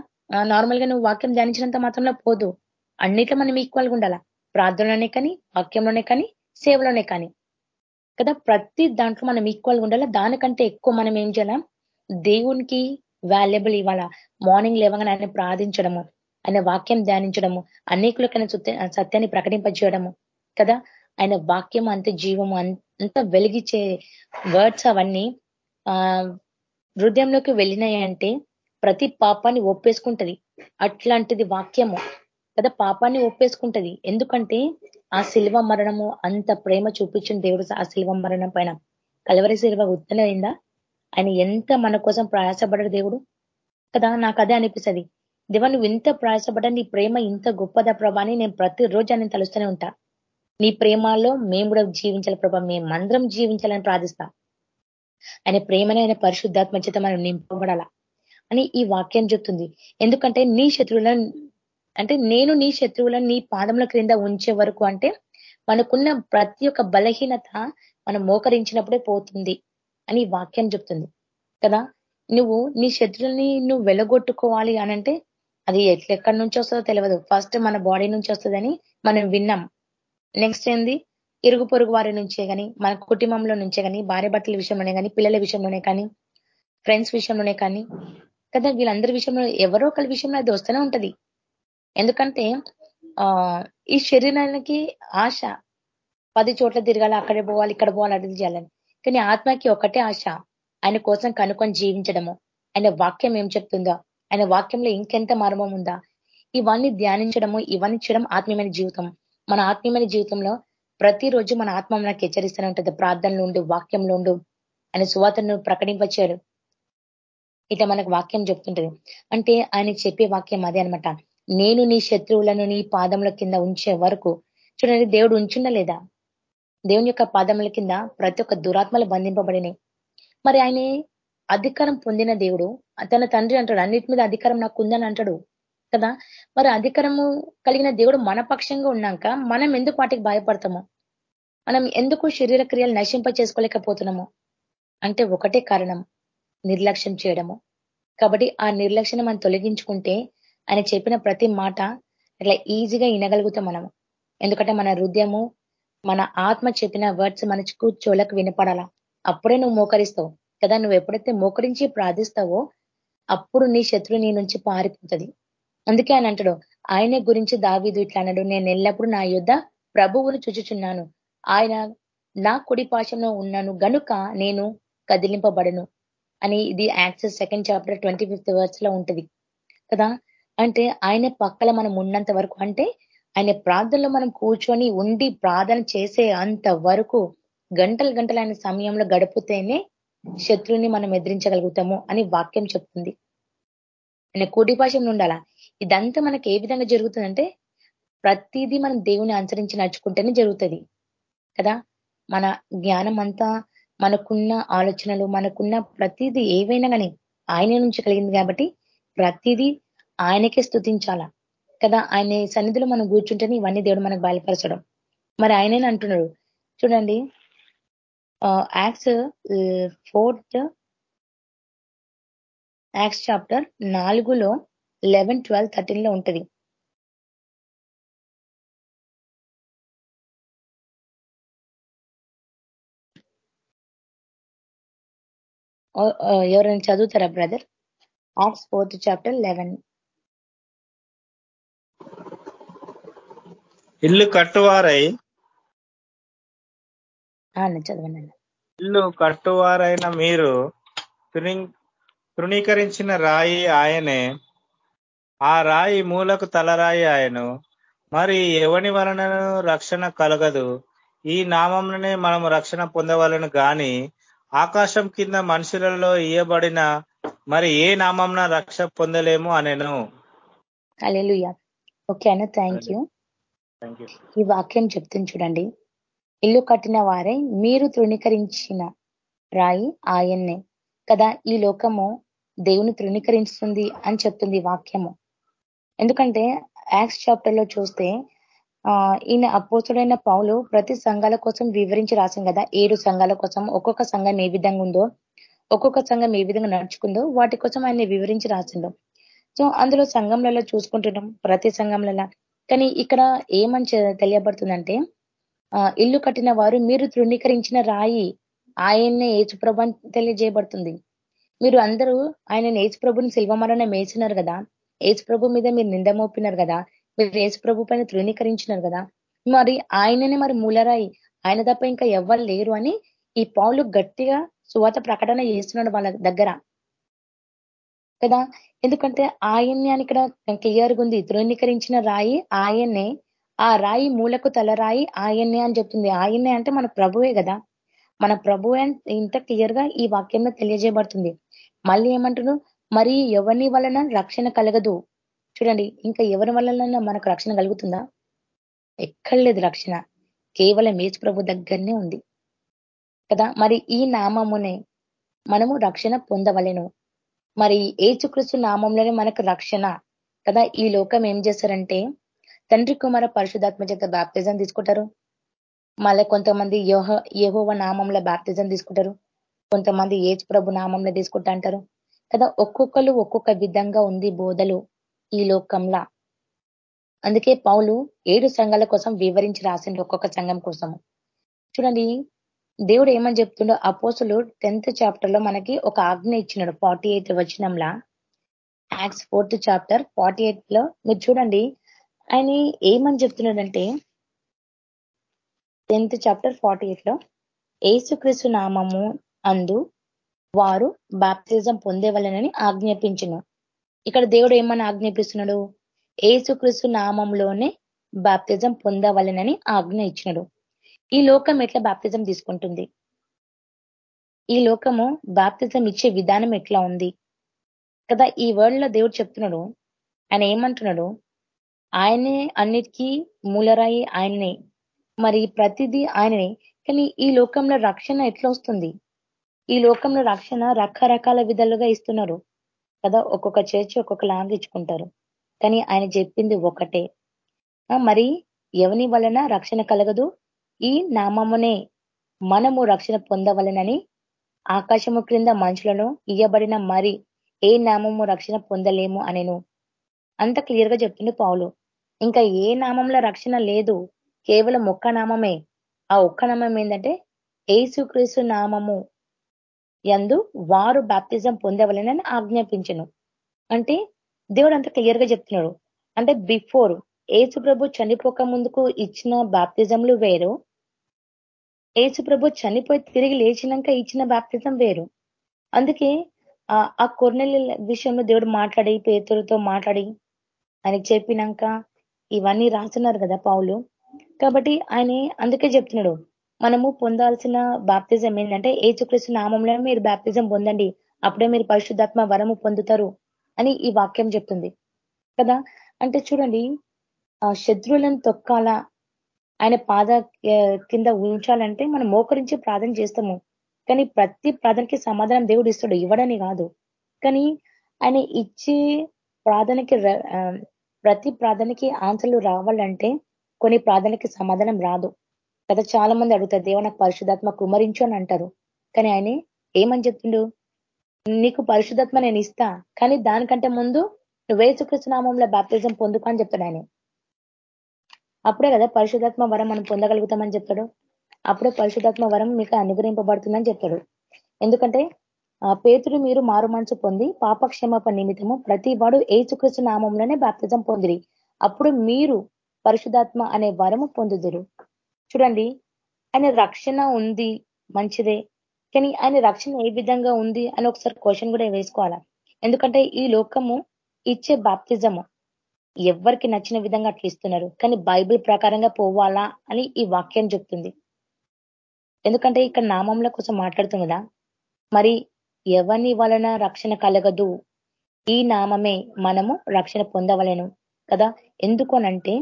నార్మల్గా నువ్వు వాక్యం ధ్యానించినంత మాత్రంలో పోదు. అన్నిట్లో మనం ఈక్వల్గా ఉండాలా? ప్రార్థనలోనే కానీ వాక్యంలోనే కానీ సేవలోనే కానీ కదా? ప్రతి దాంట్లో మనం ఈక్వల్గా ఉండాలా? దానికంటే ఎక్కువ మనం ఏం చేయాలా? దేవునికి వాల్యుబుల్ ఇవ్వాల? మార్నింగ్ లేవగానే ఆయన ప్రార్థించడము ఆయన వాక్యం ధ్యానించడము అనేకులకైనా సత్యాన్ని ప్రకటింపజేయడము కదా? ఆయన వాక్యం అంత జీవము అంత వెలిగించే వర్డ్స్ అవన్నీ ఆ హృదయంలోకి వెళ్ళినాయంటే ప్రతి పాపాన్ని ఒప్పేసుకుంటది. అట్లాంటిది వాక్యము. కదా పాపాన్ని ఒప్పేసుకుంటది. ఎందుకంటే ఆ శిల్వ మరణము అంత ప్రేమ చూపించిన దేవుడు ఆ శిల్వ మరణం పైన. కలవరి శిల్వ ఉత్తనైందా ఆయన ఎంత మన కోసం ప్రయాసపడడు దేవుడు? కదా నాకు అదే అనిపిస్తుంది. దేవా నువ్వు ఇంత ప్రయాసపడ్డా నీ ప్రేమ ఇంత గొప్పదా ప్రభా అని నేను ప్రతిరోజు ఆయన తలుస్తూనే ఉంటా. నీ ప్రేమలో మేము కూడా జీవించాలి ప్రభా. మేమందరం జీవించాలని ప్రార్థిస్తా. ఆయన ప్రేమని ఆయన పరిశుద్ధాత్మ చేత మనం నింపబడాల? అని ఈ వాక్యం చెప్తుంది. ఎందుకంటే నీ శత్రువులను అంటే నేను నీ శత్రువులను నీ పాదముల క్రింద ఉంచే వరకు అంటే మనకున్న ప్రతి ఒక్క బలహీనత మనం మోకరించినప్పుడే పోతుంది అని వాక్యం చెప్తుంది. కదా? నువ్వు నీ శత్రువుని నువ్వు వెలగొట్టుకోవాలి అనంటే అది ఎట్లెక్కడి నుంచి వస్తుందో తెలియదు ఫస్ట్ మన బాడీ నుంచి వస్తుందని మనం విన్నాం. నెక్స్ట్ ఏంది? ఇరుగు పొరుగు వారి నుంచే కానీ మన కుటుంబంలో నుంచే కానీ భార్య భర్తల విషయంలోనే కానీ పిల్లల విషయంలోనే కానీ ఫ్రెండ్స్ విషయంలోనే కానీ కదా వీళ్ళందరి విషయంలో ఎవరో ఒకరి విషయంలో అది వస్తూనే ఉంటది. ఎందుకంటే ఆ ఈ శరీరానికి ఆశ. పది చోట్ల తిరగాలి అక్కడే పోవాలి ఇక్కడ పోవాలి అది చేయాలని. కానీ ఆత్మకి ఒకటే ఆశ. ఆయన కోసం కనుక్కొని జీవించడము. ఆయన వాక్యం ఏం చెప్తుందో ఆయన వాక్యంలో ఇంకెంత మర్మం ఉందా? ఇవన్నీ ధ్యానించడము ఇవన్నీ చేయడం ఆత్మీయమైన జీవితం. మన ఆత్మీయమైన జీవితంలో ప్రతిరోజు మన ఆత్మ మనకు హెచ్చరిస్తూనే ఉంటుంది. ప్రార్థనలు ఉండు వాక్యంలో ఉండు ఆయన సువాతను ప్రకటింపచ్చారు ఇట్లా మనకు వాక్యం చెప్తుంటది. అంటే ఆయన చెప్పే వాక్యం అదే అనమాట నేను నీ శత్రువులను నీ పాదముల కింద ఉంచే వరకు చూడండి దేవుడు ఉంచుండ లేదా? దేవుని యొక్క పాదముల కింద ప్రతి ఒక్క దురాత్మలు బంధింపబడినాయి. మరి ఆయన అధికారం పొందిన దేవుడు. తన తండ్రి అంటాడు అన్నిటి మీద అధికారం నాకు ఉందని అంటాడు. కదా? మరి అధికారము కలిగిన దేవుడు మన పక్షంగా ఉన్నాక మనం ఎందుకు వాటికి భయపడతాము? మనం ఎందుకు శరీర క్రియలు నశింప చేసుకోలేకపోతున్నాము? అంటే ఒకటే కారణం నిర్లక్ష్యం చేయడము. కాబట్టి ఆ నిర్లక్ష్యం మనం తొలగించుకుంటే ఆయన చెప్పిన ప్రతి మాట ఇట్లా ఈజీగా వినగలుగుతాం మనం. ఎందుకంటే మన హృదయము మన ఆత్మ చెప్పిన వర్డ్స్ మనకు చోలకు వినపడాలా? అప్పుడే నువ్వు మోకరిస్తావు కదా? నువ్వు ఎప్పుడైతే మోకరించి ప్రార్థిస్తావో అప్పుడు నీ శత్రు నీ నుంచి పారిపోతుంది. అందుకే ఆయన అంటాడు ఆయన గురించి దావీదు ఇట్లా అన్నాడు నేను ఎల్లప్పుడూ నా యుద్ధ ప్రభువును చూచుచున్నాను. ఆయన నా కుడి పాశంలో ఉన్నాను గనుక నేను కదిలింపబడను అని ఇది Acts second chapter twenty fifth వర్స్లో ఉంటుంది. కదా? అంటే ఆయన పక్కల మనం ఉన్నంత వరకు అంటే ఆయన ప్రార్థనలో మనం కూర్చొని ఉండి ప్రార్థన చేసే అంత వరకు గంటలు గంటలు ఆయన సమయంలో గడిపితేనే శత్రువుని మనం ఎదిరించగలుగుతాము అని వాక్యం చెప్తుంది. ఆయన కూటి భాషంలో ఉండాలా? ఇదంతా మనకి ఏ విధంగా జరుగుతుందంటే ప్రతిదీ మనం దేవుని అనుసరించి నడుచుకుంటేనే జరుగుతుంది. కదా? మన జ్ఞానం అంతా మనకున్న ఆలోచనలు మనకున్న ప్రతిదీ ఏవైనా కానీ ఆయన నుంచి కలిగింది కాబట్టి ప్రతిదీ ఆయనకే స్థుతించాలా కదా? ఆయన సన్నిధిలో మనం కూర్చుంటేనే ఇవన్నీ దేవుడు మనకు బయలుపరచడం. మరి ఆయనే అంటున్నాడు. చూడండి. యాక్స్ ఫోర్త్ యాక్స్ చాప్టర్ నాలుగులో లెవెన్ ట్వెల్వ్ థర్టీన్లో ఉంటది ఎవరైనా చదువుతారా brother? Acts fourth chapter eleven. ఇల్లు కట్టువారై. చదవండి ఇల్లు కట్టువారైన మీరు తృణీకరించిన రాయి ఆయనే ఆ రాయి మూలకు తలరాయి ఆయను. మరి ఎవని వలన రక్షణ కలగదు. ఈ నామంలోనే మనం రక్షణ పొందవలను గాని ఆకాశం కింద మనుషులలో ఇయ్యబడిన మరి ఏ నామంన రక్ష పొందలేము అనేను. ఓకే అన్న థ్యాంక్ యూ. ఈ వాక్యం చెప్తుంది చూడండి. ఇల్లు కట్టిన వారే మీరు తృణీకరించిన రాయి ఆయన్నే. కదా ఈ లోకము దేవుని తృణీకరిస్తుంది అని చెప్తుంది వాక్యము. ఎందుకంటే యాక్స్ చాప్టర్లో చూస్తే ఆ ఈయన అపోసుడైన పావులు ప్రతి సంఘాల కోసం వివరించి రాసాం కదా ఏడు సంఘాల కోసం ఒక్కొక్క సంఘం ఏ విధంగా ఉందో ఒక్కొక్క సంఘం ఏ విధంగా నడుచుకుందో వాటి కోసం ఆయన వివరించి రాసిండు. సో అందులో సంఘంలలో చూసుకుంటున్నాం ప్రతి సంఘంలలో కానీ ఇక్కడ ఏమని తెలియబడుతుందంటే ఇల్లు కట్టిన వారు మీరు తృణీకరించిన రాయి ఆయన్నే ఏచుప్రభు అని తెలియజేయబడుతుంది. మీరు అందరూ ఆయన ఏచుప్రభుని శిల్వమరణ మేసినారు కదా ఏచుప్రభు మీద మీరు నింద మోపినారు కదా మీరు ఏసుప్రభు పైన తృణీకరించినారు కదా మరి ఆయననే మరి మూలరాయి ఆయన తప్ప ఇంకా ఎవ్వరు లేరు అని ఈ పావులు గట్టిగా సువాత ప్రకటన చేస్తున్నాడు వాళ్ళ దగ్గర. కదా? ఎందుకంటే ఆయన్ని అని ఇక్కడ క్లియర్గా ఉంది తృణీకరించిన రాయి ఆయన్నే ఆ రాయి మూలకు తలరాయి ఆయన్నే అని చెప్తుంది. ఆయన్నే అంటే మన ప్రభువే కదా. మన ప్రభు ఇంత క్లియర్గా ఈ వాక్యంలో తెలియజేయబడుతుంది. మళ్ళీ ఏమంటున్నాడు? మరి ఎవరిని వలన రక్షణ కలగదు? చూడండి ఇంకా ఎవరి వలన మనకు రక్షణ కలుగుతుందా? ఎక్కడ లేదు రక్షణ. కేవలం ఏజ్ ప్రభు దగ్గరనే ఉంది. కదా? మరి ఈ నామమునే మనము రక్షణ పొందవలెను. మరి ఏచుక్రీస్తు నామంలోనే మనకు రక్షణ. కదా? ఈ లోకం ఏం చేస్తారంటే తండ్రి కుమార పరిశుధాత్మ చేత బ్యాప్తిజం తీసుకుంటారు. మళ్ళీ కొంతమంది యోహ యహోవ నామంలో బ్యాప్తిజం తీసుకుంటారు. కొంతమంది ఏజ్ ప్రభు నామంలో తీసుకుంటా అంటారు. కదా ఒక్కొక్కరు ఒక్కొక్క విధంగా ఉంది బోధలు ఈ లోకంలా. అందుకే పౌలు ఏడు సంఘాల కోసం వివరించి రాసిండు ఒక్కొక్క సంఘం కోసం చూడండి దేవుడు ఏమని చెప్తుండో అపోసులు టెన్త్ చాప్టర్లో మనకి ఒక ఆజ్ఞ ఇచ్చినాడు ఫార్టీ ఎయిత్ వచనంలా. యాక్స్ ఫోర్త్ చాప్టర్ ఫార్టీ ఎయిత్లో మీరు చూడండి ఆయన ఏమని చెప్తున్నాడంటే టెన్త్ చాప్టర్ ఫార్టీ ఎయిట్లో ఏసుక్రీస్తు నామము అందు వారు బాప్తిజం పొందేవలనని ఆజ్ఞాపించను. ఇక్కడ దేవుడు ఏమని ఆజ్ఞాపిస్తున్నాడు? ఏసుక్రీస్తు నామంలోనే బాప్తిజం పొందవలనని ఆజ్ఞ ఇచ్చినాడు. ఈ లోకం ఎట్లా బాప్తిజం తీసుకుంటుంది? ఈ లోకము బాప్తిజం ఇచ్చే విధానం ఎట్లా ఉంది? కదా ఈ వరల్డ్లో దేవుడు చెప్తున్నాడు. ఆయన ఏమంటున్నాడు? ఆయనే అన్నిటికీ మూలరాయి ఆయనే. మరి ప్రతిదీ ఆయననే. కానీ ఈ లోకంలో రక్షణ ఎట్లా వస్తుంది? ఈ లోకంలో రక్షణ రకరకాల విధాలుగా ఇస్తున్నారు. కదా? ఒక్కొక్క చర్చ్ ఒక్కొక్క లాంగ్ ఇచ్చుకుంటారు. కానీ ఆయన చెప్పింది ఒకటే. మరి ఎవని వలన రక్షణ కలగదు? ఈ నామమునే మనము రక్షణ పొందవలనని ఆకాశము క్రింద మనుషులను ఇయ్యబడిన మరి ఏ నామము రక్షణ పొందలేము అనేను. అంత క్లియర్గా చెప్పింది పావులు ఇంకా ఏ నామంలో రక్షణ లేదు? కేవలం ఒక్క నామమే. ఆ ఒక్క నామం ఏంటంటే ఏసుక్రీస్తు నామము. ఎందు వారు బాప్తిజం పొందవలనని ఆజ్ఞాపించను. అంటే దేవుడు అంత క్లియర్గా చెప్తున్నాడు. అంటే బిఫోర్ ఏసు ప్రభు చనిపోక ముందుకు ఇచ్చిన బాప్తిజంలు వేరు. ఏసు ప్రభు చనిపోయి తిరిగి లేచినాక ఇచ్చిన బాప్తిజం వేరు. అందుకే ఆ కొర్నెల విషయంలో దేవుడు మాట్లాడి పేతులతో మాట్లాడి ఆయనకి చెప్పినాక ఇవన్నీ రాస్తున్నారు కదా పావులు కాబట్టి ఆయన అందుకే చెప్తున్నాడు. మనము పొందాల్సిన బాప్తిజం ఏంటంటే ఏచుక్రీస్తు నామంలో మీరు బాప్తిజం పొందండి. అప్పుడే మీరు పరిశుద్ధాత్మ వరము పొందుతారు అని ఈ వాక్యం చెప్తుంది. కదా? అంటే చూడండి ఆ శత్రువులను తొక్కాల? ఆయన పాద కింద ఉంచాలంటే మనం మోకరించి ప్రార్థన చేస్తాము. కానీ ప్రతి ప్రార్థనకి సమాధానం దేవుడు ఇస్తాడు. ఇవ్వడని కాదు. కానీ ఆయన ఇచ్చే ప్రార్థనకి ప్రతి ప్రార్థనకి ఆన్సర్లు రావాలంటే కొన్ని ప్రార్థనకి సమాధానం రాదు. కదా చాలా మంది అడుగుతారు దేవ నాకు పరిశుధాత్మ కుమరించు అని అంటారు. కానీ ఆయన ఏమని చెప్తుండు నీకు పరిశుధాత్మ నేను ఇస్తా కానీ దానికంటే ముందు నువ్వేసుకృష్ణ నామంలో బాప్తిజం పొందుకో అని చెప్తాడు ఆయన. అప్పుడే కదా పరిశుధాత్మ వరం మనం పొందగలుగుతామని చెప్తాడు. అప్పుడే పరిశుధాత్మ వరం మీకు అనుగ్రహింపబడుతుందని చెప్తాడు. ఎందుకంటే పేతుడు మీరు మారు మనసు పొంది పాపక్షేమప నిమిత్తము ప్రతి వాడు ఏచుకృష్ణ నామంలోనే బాప్తిజం పొందిరి. అప్పుడు మీరు పరిశుధాత్మ అనే వరము పొందుదురు. చూడండి ఆయన రక్షణ ఉంది మంచిదే. కానీ ఆయన రక్షణ ఏ విధంగా ఉంది అని ఒకసారి క్వశ్చన్ కూడా వేసుకోవాలా? ఎందుకంటే ఈ లోకము ఇచ్చే బాప్తిజము ఎవరికి నచ్చిన విధంగా అట్లా ఇస్తున్నారు. కానీ బైబిల్ ప్రకారంగా పోవాలా అని ఈ వాక్యం చెప్తుంది. ఎందుకంటే ఇక్కడ నామంల కోసం మాట్లాడుతుంది కదా. మరి ఎవని వలన రక్షణ కలగదు? ఈ నామమే మనము రక్షణ పొందవలేను కదా. ఎందుకోనంటే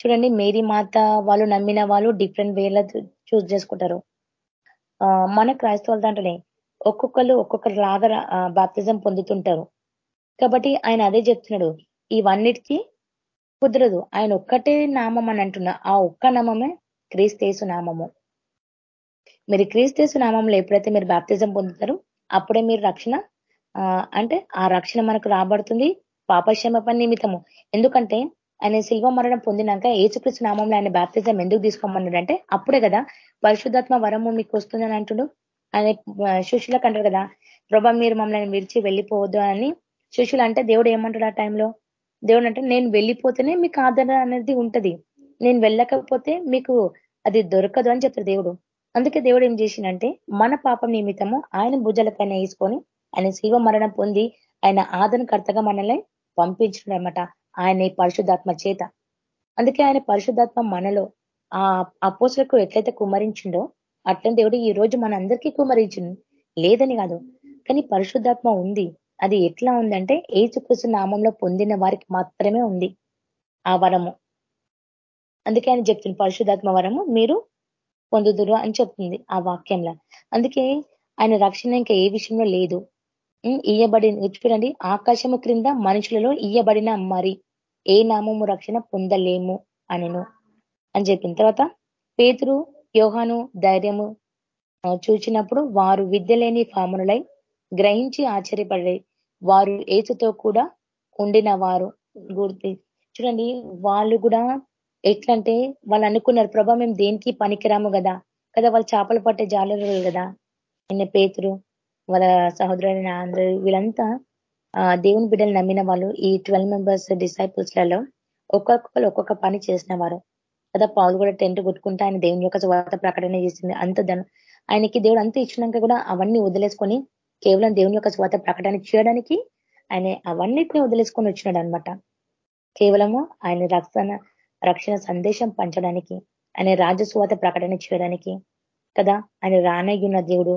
చూడండి మేరీ మాత వాళ్ళు నమ్మిన వాళ్ళు డిఫరెంట్ వేలో చూస్ చేసుకుంటారు. మన క్రైస్తవుల దాంట్లోనే ఒక్కొక్కరు ఒక్కొక్కరు లాగా బాప్తిజం పొందుతుంటారు. కాబట్టి ఆయన అదే చెప్తున్నాడు ఇవన్నిటికీ కుదరదు. ఆయన ఒక్కటే నామం అని అంటున్నా ఆ ఒక్క నామమే క్రీస్తేసు నామము. మీరు క్రీస్తేసు నామంలో ఎప్పుడైతే మీరు బాప్తిజం పొందుతారో అప్పుడే మీరు రక్షణ అంటే ఆ రక్షణ మనకు రాబడుతుంది పాపక్షమ పని నిమిత్తము. ఎందుకంటే ఆయన శిల్వ మరణం పొందినాక ఏసుకృష్ణ నామంలో ఆయన బ్యాప్తిజం ఎందుకు తీసుకోమన్నాడు అంటే అప్పుడే కదా పరిశుద్ధాత్మ వరము మీకు వస్తుందని అంటుడు. ఆయన శిష్యులకు అంటారు కదా ప్రభా మీరు మమ్మల్ని విరిచి వెళ్ళిపోవద్దు అని. శిష్యులు అంటే దేవుడు ఏమంటాడు ఆ టైంలో? దేవుడు అంటే నేను వెళ్ళిపోతేనే మీకు ఆదరణ అనేది ఉంటది. నేను వెళ్ళకపోతే మీకు అది దొరకదు అని చెప్తారు దేవుడు. అందుకే దేవుడు ఏం చేసిందంటే మన పాపం నిమిత్తము ఆయన భుజాల పైన వేసుకొని ఆయన శివ మరణం పొంది ఆయన ఆదరణకర్తగా మనల్ని పంపించడం అనమాట ఆయన పరిశుద్ధాత్మ చేత. అందుకే ఆయన పరిశుద్ధాత్మ మనలో ఆ అపోసులకు ఎట్లయితే కుమరించిండో అట్లని దేవుడు ఈ రోజు మనందరికీ కుమరించింది లేదని కాదు. కానీ పరిశుద్ధాత్మ ఉంది. అది ఎట్లా ఉందంటే ఏ నామంలో పొందిన వారికి మాత్రమే ఉంది ఆ వరము. అందుకే ఆయన చెప్తుంది పరిశుద్ధాత్మ వరము మీరు పొందుదురు అని చెప్తుంది ఆ వాక్యంలో. అందుకే ఆయన రక్షణ ఇంకా ఏ విషయంలో లేదు. ఇయ్యబడి చూడండి ఆకాశము క్రింద మనుషులలో ఇయ్యబడిన మరి ఏ నామము రక్షణ పొందలేము అనెను. అని చెప్పిన తర్వాత పేతురు యోహాను ధైర్యము చూచినప్పుడు వారు విద్య లేని ఫామునులై గ్రహించి ఆశ్చర్యపడే వారు ఏసుతో కూడా ఉండిన వారు గుర్తి. చూడండి వాళ్ళు కూడా ఎట్లంటే వాళ్ళు అనుకున్నారు ప్రభా మేము దేనికి పనికిరాము కదా? కదా వాళ్ళు చేపలు పట్టే జాలరు కదా? నిన్న పేతురు వాళ్ళ సహోదరుడైన ఆంధ్ర వీళ్ళంతా దేవుని బిడ్డలు నమ్మిన వాళ్ళు ఈ ట్వెల్వ్ మెంబర్స్ డిసైపుల్స్లలో ఒక్కొక్కరు ఒక్కొక్క పని చేసిన వారు కదా పావులు కూడా టెంట్ కొట్టుకుంటే ఆయన దేవుని యొక్క స్వార్థ ప్రకటన చేసింది. అంత ధనం ఆయనకి దేవుడు అంత ఇచ్చినాక కూడా అవన్నీ వదిలేసుకొని కేవలం దేవుని యొక్క స్వాత ప్రకటన చేయడానికి ఆయన అవన్నిటిని వదిలేసుకొని వచ్చినాడు అనమాట కేవలము ఆయన రక్షణ రక్షణ సందేశం పంచడానికి ఆయన రాజస్వాత ప్రకటన చేయడానికి కదా ఆయన రానయ్యున్న దేవుడు.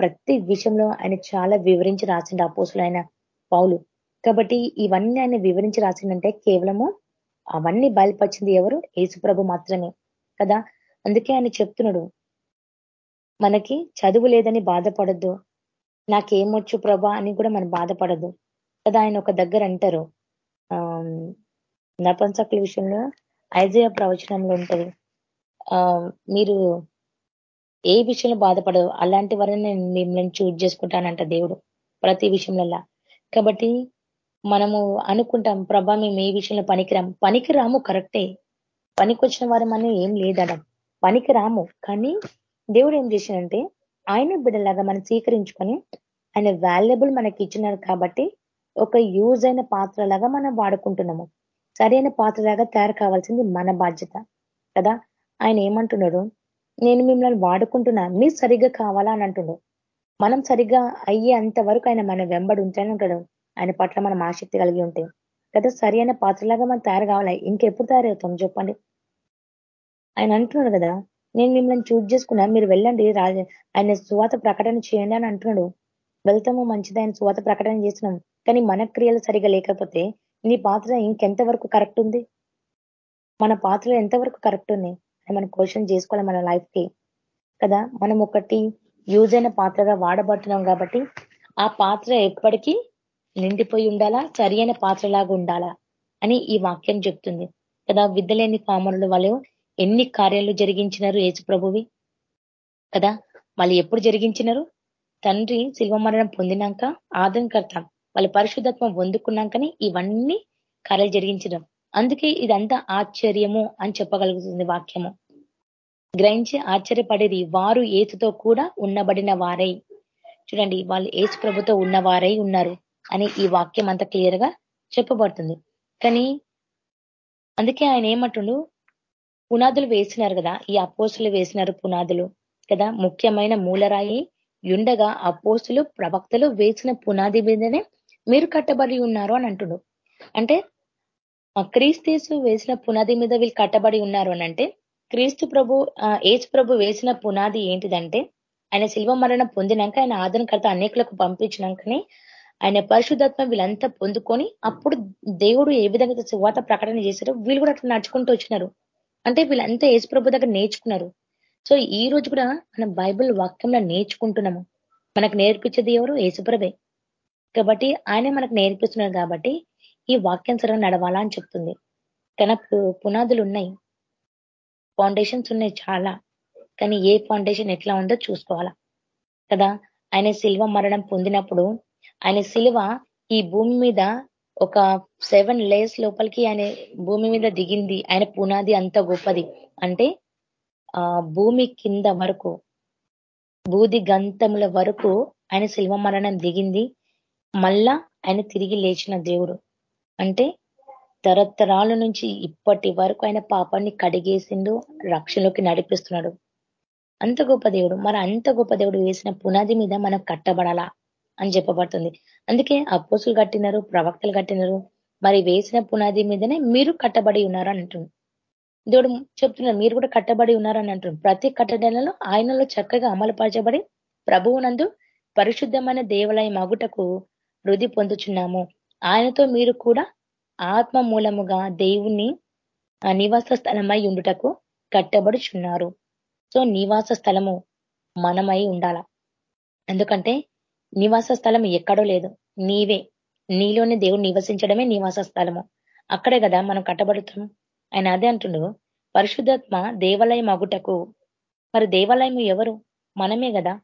ప్రతి విషయంలో ఆయన చాలా వివరించి రాసిండు అపోసులు ఆయన పౌలు కాబట్టి ఇవన్నీ ఆయన వివరించి రాసిందంటే కేవలము అవన్నీ బయలుపరిచింది ఎవరు? యేసుప్రభు మాత్రమే కదా? అందుకే ఆయన చెప్తున్నాడు మనకి చదువు లేదని బాధపడద్దు నాకేమొచ్చు ప్రభా అని కూడా మనం బాధపడద్దు కదా? ఆయన ఒక దగ్గర అంటారు. నపంసకుల విషయంలో ఐజయ ప్రవచనంలో ఉంటది. మీరు ఏ విషయంలో బాధపడదు. అలాంటి వారిని నేను మిమ్మల్ని చూజ్ చేసుకుంటానంట దేవుడు ప్రతి విషయంలో కాబట్టి మనము అనుకుంటాం ప్రభా మేము ఏ విషయంలో పనికిరాం? పనికిరాము కరెక్టే. పనికి వచ్చిన వారు మనం ఏం లేదడం పనికి రాము కానీ దేవుడు ఏం చేసిందంటే ఆయన బిడ్డలాగా మనం స్వీకరించుకొని ఆయన వాల్యుబుల్ మనకి ఇచ్చినారు కాబట్టి ఒక యూజ్ అయిన పాత్రలాగా మనం వాడుకుంటున్నాము. సరైన పాత్రలాగా తయారు కావాల్సింది మన బాధ్యత. కదా? ఆయన ఏమంటున్నాడు? నేను మిమ్మల్ని వాడుకుంటున్నా. మీరు సరిగ్గా కావాలా అని అంటున్నాడు మనం సరిగ్గా అయ్యే అంత వరకు ఆయన మన వెంబడి ఉంటేనే ఉంటాడు. ఆయన పట్ల మనం ఆసక్తి కలిగి ఉంటే. కదా సరి అయిన పాత్రలాగా మనం తయారు కావాలి? ఇంకెప్పుడు తయారవుతాం? చెప్పండి. ఆయన అంటున్నాడు కదా నేను మిమ్మల్ని చూజ్ చేసుకున్నా. మీరు వెళ్ళండి. ఆయన సువాత ప్రకటన చేయండి అని అంటున్నాడు. వెళ్తాము మంచిది. ఆయన సువాత ప్రకటన చేసినాం. కానీ మన క్రియలు సరిగా లేకపోతే నీ పాత్ర ఇంకెంత వరకు కరెక్ట్ ఉంది? మన పాత్రలు ఎంతవరకు కరెక్ట్ ఉన్నాయి? మనం క్వశ్చన్ చేసుకోవాలి మన లైఫ్కి కదా? మనం ఒకటి యూజ్ అయిన పాత్రగా వాడబడుతున్నాం కాబట్టి ఆ పాత్ర ఎప్పటికీ నిండిపోయి ఉండాలా? సరి అయిన పాత్రలాగా ఉండాలా? అని ఈ వాక్యం చెప్తుంది. కదా? విద్యలేని పామరులు వాళ్ళు ఎన్ని కార్యాలు జరిగించినారు యేసు ప్రభువి? కదా? వాళ్ళు ఎప్పుడు జరిగించినారు? తండ్రి శిల్వ మరణం పొందినాక ఆదంకర్త వాళ్ళ పరిశుద్ధత్వం పొందుకున్నాకనే ఇవన్నీ కార్యాలు జరిగించడం. అందుకే ఇదంతా ఆశ్చర్యము అని చెప్పగలుగుతుంది వాక్యము. గ్రహించి ఆశ్చర్యపడేది వారు ఏసుతో కూడా ఉన్నబడిన వారై. చూడండి వాళ్ళు ఏసు ప్రభుతో ఉన్నవారై ఉన్నారు అని ఈ వాక్యం అంత క్లియర్గా చెప్పబడుతుంది. కానీ అందుకే ఆయన ఏమంటుండు? పునాదులు వేసినారు కదా ఈ అపోసులు వేసినారు పునాదులు కదా ముఖ్యమైన మూలరాయి ఉండగా అపోసులు ప్రవక్తలు వేసిన పునాది మీదనే మీరు కట్టబడి ఉన్నారు అని అంటుండు. అంటే క్రీస్తు వేసిన పునాది మీద వీళ్ళు కట్టబడి ఉన్నారు అని అంటే క్రీస్తు ప్రభు ఏజ్ ప్రభు వేసిన పునాది ఏంటిదంటే ఆయన శిల్వ మరణం పొందినాక ఆయన ఆదరణకర్త అనేకులకు పంపించినాకనే ఆయన పరిశుద్ధత్వం వీళ్ళంతా పొందుకొని అప్పుడు దేవుడు ఏ విధంగా శువాత ప్రకటన చేశారో వీళ్ళు కూడా అట్లా నడుచుకుంటూ వచ్చినారు. అంటే వీళ్ళంతా ప్రభు దగ్గర నేర్చుకున్నారు. సో ఈ రోజు కూడా మనం బైబిల్ వాక్యంలో నేర్చుకుంటున్నాము. మనకు నేర్పించేది ఎవరు? యేసుప్రభే కాబట్టి ఆయనే మనకు నేర్పిస్తున్నారు కాబట్టి ఈ వాక్యం సరే నడవాలా అని చెప్తుంది. తన పునాదులు ఉన్నాయి. ఫౌండేషన్స్ ఉన్నాయి చాలా. కానీ ఏ ఫౌండేషన్ ఎట్లా ఉందో చూసుకోవాలా. కదా? ఆయన శిల్వ మరణం పొందినప్పుడు ఆయన శిలువ ఈ భూమి మీద ఒక సెవెన్ లేయర్స్ లోపలికి ఆయన భూమి మీద దిగింది. ఆయన పునాది అంత గొప్పది. అంటే ఆ భూమి కింద వరకు బూది గంతముల వరకు ఆయన శిల్వ మరణం దిగింది. మళ్ళా ఆయన తిరిగి లేచిన దేవుడు. అంటే తరతరాల నుంచి ఇప్పటి వరకు ఆయన పాపాన్ని కడిగేసిండు రక్షణలోకి నడిపిస్తున్నాడు. అంత గొప్ప దేవుడు. మరి అంత గొప్ప దేవుడు వేసిన పునాది మీద మనం కట్టబడాలా అని చెప్పబడుతుంది. అందుకే అపోసులు కట్టినారు ప్రవక్తలు కట్టినారు. మరి వేసిన పునాది మీదనే మీరు కట్టబడి ఉన్నారు అని అంటుంది దేవుడు చెప్తున్నారు మీరు కూడా కట్టబడి ఉన్నారని అంటున్నారు ప్రతి కట్టడలలో ఆయనలో చక్కగా అమలుపరచబడి ప్రభువునందు పరిశుద్ధమైన దేవాలయం మగుటకు వృద్ధి పొందుచున్నాము. ఆయనతో మీరు కూడా ఆత్మ మూలముగా దేవుణ్ణి నివాస స్థలమై ఉండుటకు కట్టబడుచున్నారు. సో నివాస స్థలము మనమై ఉండాల. ఎందుకంటే నివాస స్థలం ఎక్కడో లేదు. నీవే. నీలోనే దేవుడు నివసించడమే నివాస స్థలము. అక్కడే కదా మనం కట్టబడుతున్నాం. ఆయన అదే అంటుండు. పరిశుద్ధాత్మ దేవాలయం అగుటకు. మరి దేవాలయం ఎవరు? మనమే కదా.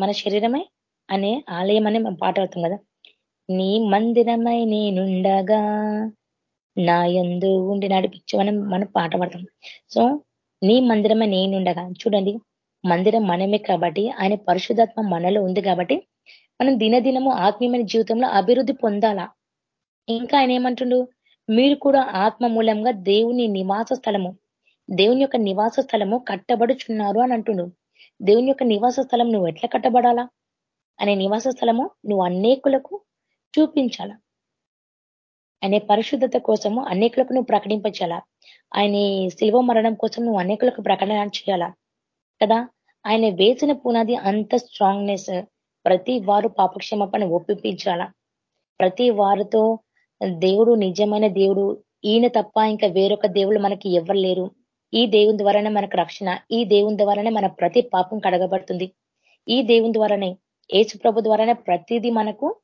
మన శరీరమే అనే ఆలయం అనే మనం పాట కదా. నీ మందిరమై నేనుండగా. నా ఎందు ఉండి నడిపించమని మనం పాట పడతాం. సో నీ మందిరమే నేనుండగా. చూడండి మందిరం మనమే కాబట్టి ఆయన పరిశుధాత్మ మనలో ఉంది కాబట్టి మనం దినదినము ఆత్మీయమైన జీవితంలో అభివృద్ధి పొందాలా. ఇంకా ఆయన ఏమంటుండు? మీరు కూడా ఆత్మ మూలంగా దేవుని నివాస స్థలము దేవుని యొక్క నివాస స్థలము కట్టబడుచున్నారు అని అంటుండు. దేవుని యొక్క నివాస స్థలం నువ్వు ఎట్లా కట్టబడాలా? అనే నివాస స్థలము నువ్వు అనేకులకు చూపించాల? ఆయన పరిశుద్ధత కోసము అనేకులకు నువ్వు ప్రకటించాలా ఆయన శిల్వ మరణం కోసం నువ్వు అనేకులకు ప్రకటన చేయాలా? కదా? ఆయన వేసిన పునాది అంత స్ట్రాంగ్నెస్. ప్రతి వారు పాపక్షమపని ఒప్పించాలా? ప్రతి వారితో దేవుడు నిజమైన దేవుడు ఈయన తప్ప ఇంకా వేరొక దేవుడు మనకి ఎవరు లేరు. ఈ దేవుని ద్వారానే మనకు రక్షణ ఈ దేవుని ద్వారానే మన ప్రతి పాపం కడగబడుతుంది. ఈ దేవుని ద్వారానే ఏసు ప్రభు ద్వారానే ప్రతిదీ మనకు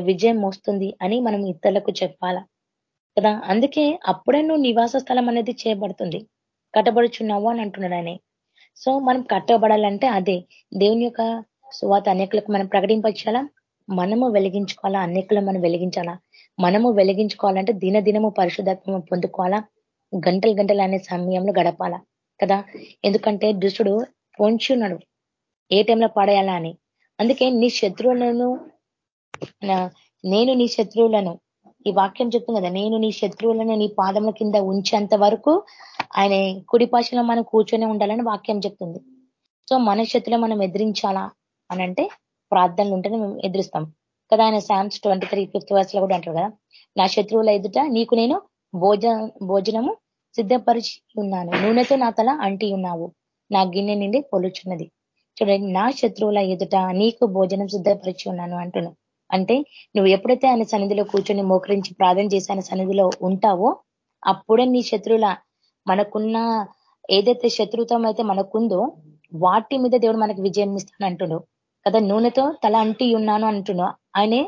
విజయం వస్తుంది అని మనం ఇతరులకు చెప్పాల? కదా? అందుకే అప్పుడే నువ్వు నివాస స్థలం అనేది చేయబడుతుంది. కట్టబడుచున్నావు అని అంటున్నాడు ఆయన. సో మనం కట్టబడాలంటే అదే. దేవుని యొక్క సువాత అనేకులకు మనం ప్రకటించాలా మనము వెలిగించుకోవాలా? అనేకులు మనం వెలిగించాలా? మనము వెలిగించుకోవాలంటే దినదినము పరిశుధాత్మ పొందుకోవాలా? గంటలు గంటలు అనే సమయంలో గడపాలా? కదా? ఎందుకంటే దుష్టుడు పొంచి ఉన్నాడు ఏ టైంలో పడేయాలా అని? అందుకే నీ శత్రువులను నేను నీ శత్రువులను ఈ వాక్యం చెప్తుంది కదా నేను నీ శత్రువులను నీ పాదముల కింద ఉంచేంత వరకు ఆయన కుడి పాషలో మనం కూర్చొని ఉండాలని వాక్యం చెప్తుంది. సో మన శత్రులు మనం ఎదిరించాలా అనంటే ప్రార్థనలు ఉంటేనే మేము ఎదురుస్తాం. కదా ఆయన శామ్స్ ట్వంటీ త్రీ ఫిఫ్త్ వర్స్లో కూడా అంటారు కదా నా శత్రువుల ఎదుట నీకు నేను భోజ భోజనము సిద్ధపరిచి ఉన్నాను నూనెతో నా తల అంటి ఉన్నావు నా గిన్నె నుండి పొలుచున్నది. చూడండి నా శత్రువుల ఎదుట నీకు భోజనం సిద్ధపరిచి ఉన్నాను అంటున్నాను అంటే నువ్వు ఎప్పుడైతే ఆయన సన్నిధిలో కూర్చొని మోకరించి ప్రార్థన చేసి ఆయన సన్నిధిలో ఉంటావో అప్పుడే నీ శత్రువుల మనకున్న ఏదైతే శత్రుత్వం అయితే మనకుందో వాటి మీద దేవుడు మనకు విజయం ఇస్తాను అంటున్నాడు కదా నూనెతో తల అంటి ఉన్నాను అంటున్నావు ఆయనే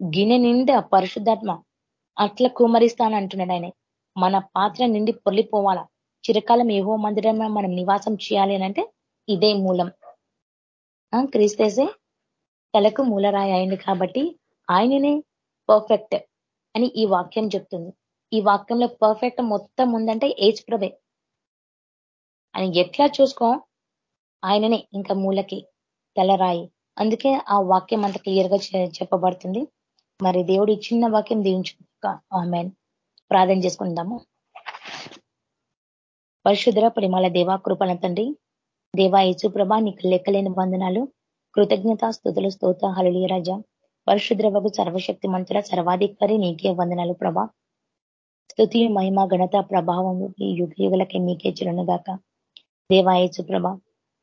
గిన్నె నిండా పరిశుద్ధాత్మ అట్లా కుమరిస్తాను అంటున్నాడు ఆయన. మన పాత్ర నిండి పొల్లిపోవాలా చిరకాలం ఏవో మందిరం మనం నివాసం చేయాలి అంటే ఇదే మూలం. క్రీస్తేసే తలకు మూలరాయి అయింది కాబట్టి ఆయననే పర్ఫెక్ట్ అని ఈ వాక్యం చెప్తుంది. ఈ వాక్యంలో పర్ఫెక్ట్ మొత్తం ఉందంటే ఏజ్ ప్రభే. అని ఎట్లా చూసుకో? ఆయననే ఇంకా మూలకి తలరాయి. అందుకే ఆ వాక్యం అంత క్లియర్గా చెప్పబడుతుంది. మరి దేవుడు చిన్న వాక్యం దీవించు ఆమె ప్రార్థన చేసుకుందాము. పరిశుద్ర పరిమళ దేవా కృపణ తండ్రి. దేవా ప్రభా నీకు లెక్కలేని వందనాలు. కృతజ్ఞత స్థుతులు స్తోత హళలియ రజ. పరిశుద్రవకు సర్వశక్తి మంత్ర సర్వాధికారి నీకే వందనాలు ప్రభా. స్థుతి మహిమ ఘనత ప్రభావము యుగ యుగలకి మీకే చిరునుగాక దేవా ప్రభ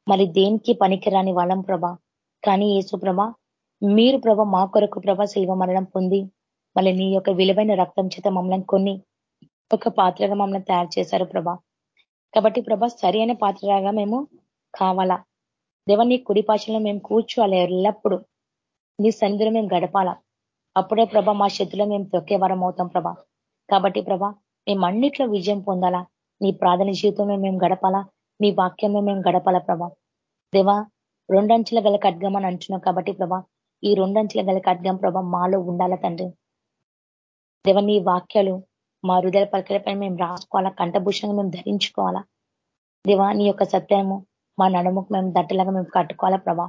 మరి దేనికి పనికిరాని వాళ్ళం ప్రభ? కానీ ప్రభ మీరు ప్రభ మా కొరకు ప్రభ శిల్వ మరణం పొంది మళ్ళీ నీ యొక్క విలువైన రక్తం చేత మమ్మల్ని కొన్ని ఒక పాత్రగా మమ్మల్ని తయారు చేశారు ప్రభా. కాబట్టి ప్రభ సరి అయిన పాత్రగా మేము కావాలా? దేవ నీ కుడి మేము కూర్చోవాలి ఎల్లప్పుడు. నీ సన్నిధిలో మేము గడపాల? అప్పుడే ప్రభ మా శత్రులో మేము తొక్కే వరం అవుతాం ప్రభా. కాబట్టి ప్రభా మేము అన్నిట్లో విజయం పొందాలా? నీ ప్రార్థన జీవితంలో మేము గడపాలా? నీ వాక్యంలో మేము గడపాలా ప్రభా? దేవా రెండంచెల గల ఖడ్గం అని అంటున్నాం కాబట్టి ప్రభా ఈ రెండంచెల గల ఖడ్గం ప్రభా మాలో ఉండాల తండ్రి? దేవ నీ వాక్యాలు మా హృదయ పలకలపై మేము రాసుకోవాలా? కంఠభూషణంగా మేము ధరించుకోవాలా? దేవా నీ యొక్క సత్యము మా నడుముకు మేము దట్టలాగా మేము కట్టుకోవాలా ప్రభా?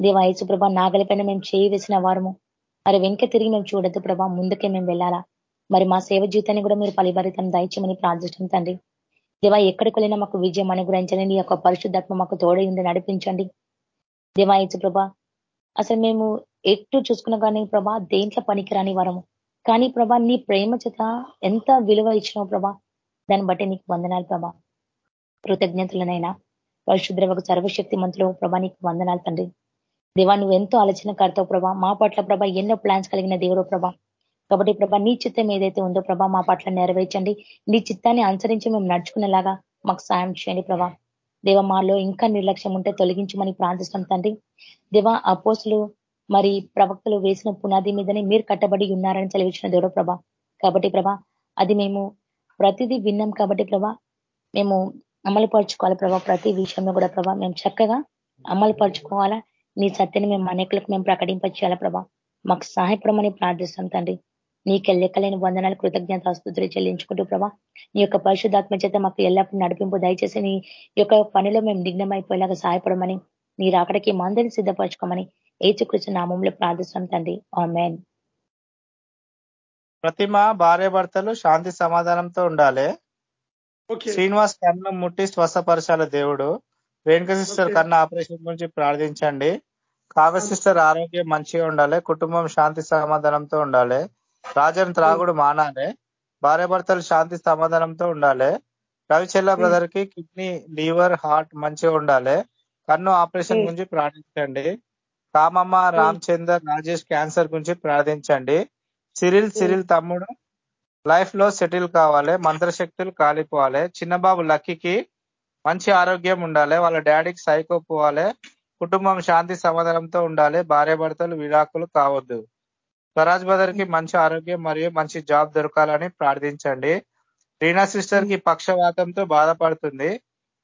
దేవా యేసు ప్రభా నాగలిపైన మేము చేయి వేసిన వారము. మరి వెనుక తిరిగి మేము చూడద్దు ప్రభా ముందుకే మేము వెళ్ళాలా? మరి మా సేవ జీవితాన్ని కూడా మీరు ఫలిభరితం దయచేమని ప్రార్థించండి తండ్రి. దేవా ఎక్కడికి వెళ్ళినా మాకు విజయం అనుగ్రహించండి. నీ యొక్క పరిశుద్ధాత్మ మాకు తోడైంది నడిపించండి. దేవా ప్రభా అసలు మేము ఎటు చూసుకున్నా కానీ ప్రభా దేంట్లో పనికిరాని వరము. కానీ ప్రభా నీ ప్రేమ చేత ఎంత విలువ ఇచ్చినావు ప్రభా దాన్ని బట్టి నీకు వందనాలు ప్రభా. కృతజ్ఞతలనైనా. పరిశుద్రవకు సర్వశక్తి మంతులు ప్రభా నీకు వందనాలు తండ్రి. దేవా నువ్వు ఎంతో ఆలోచన కడతావు ప్రభా. మా పట్ల ప్రభా ఎన్నో ప్లాన్స్ కలిగిన దేవుడు ప్రభా. కాబట్టి ప్రభా నీ చిత్తం ఏదైతే ఉందో ప్రభా మా పట్ల నెరవేర్చండి. నీ చిత్తాన్ని అనుసరించి మేము నడుచుకునేలాగా మాకు సాయం చేయండి ప్రభా. దేవ మాలో ఇంకా నిర్లక్ష్యం ఉంటే తొలగించమని ప్రార్థిస్తాం తండ్రి. దేవ అపోసులు మరి ప్రవక్తలు వేసిన పునాది మీదనే మీరు కట్టబడి ఉన్నారని చదివించిన దేవుడు ప్రభా. కాబట్టి ప్రభా అది మేము ప్రతిదీ విన్నాం కాబట్టి ప్రభా మేము అమలు పరుచుకోవాలి ప్రభా. ప్రతి విషయంలో కూడా ప్రభా మేము చక్కగా అమలు పరుచుకోవాలా? నీ సత్యని మేము అనేకులకు మేము ప్రకటింపచేయాలా ప్రభా? మాకు సహాయపడమని ప్రార్థిస్తాం తండ్రి. నీకు లెక్కలేని వందనాలు కృతజ్ఞత ఆస్తుతులు చెల్లించుకుంటూ ప్రభా నీ యొక్క పరిశుద్ధాత్మ చేత మాకు ఎల్లప్పుడూ నడిపింపు దయచేసి నీ యొక్క పనిలో మేము నిఘ్నమైపోయేలాగా సహాయపడమని నీ రాకడికి మందరిని సిద్ధపరచుకోమని ఏచుకృష్ణ నామంలో ప్రార్థిస్తాం తండ్రి. ఆమెన్. ప్రతిమ భార్య భర్తలు శాంతి సమాధానంతో ఉండాలి. శ్రీనివాస్ కన్ను ముట్టి స్వస్థపరచాల దేవుడు. రేణుక సిస్టర్ కన్నా ఆపరేషన్ గురించి ప్రార్థించండి. కావ్య సిస్టర్ ఆరోగ్యం మంచిగా ఉండాలి కుటుంబం శాంతి సమాధానంతో ఉండాలి రాజన్ త్రాగుడు మానాలి భార్య భర్తలు శాంతి సమాధానంతో ఉండాలి రవిచెల్ల బ్రదర్కి కిడ్నీ లీవర్ హార్ట్ మంచిగా ఉండాలి. కన్ను ఆపరేషన్ గురించి ప్రార్థించండి. కామమ్మ రామచందర్ రాజేష్ క్యాన్సర్ గురించి ప్రార్థించండి. సిరిల్ సిరిల్ తమ్ముడు లైఫ్లో సెటిల్ కావాలి మంత్రశక్తులు కాలిపోవాలి. చిన్నబాబు లక్కీకి మంచి ఆరోగ్యం ఉండాలి వాళ్ళ డాడీకి సైకో పోవాలి కుటుంబం శాంతి సమాధానంతో ఉండాలి భార్య భర్తలు విడాకులు కావద్దు. స్వరాజ్ బదర్కి మంచి ఆరోగ్యం మరియు మంచి జాబ్ దొరకాలని ప్రార్థించండి. రీనా సిస్టర్కి పక్షవాతంతో బాధపడుతుంది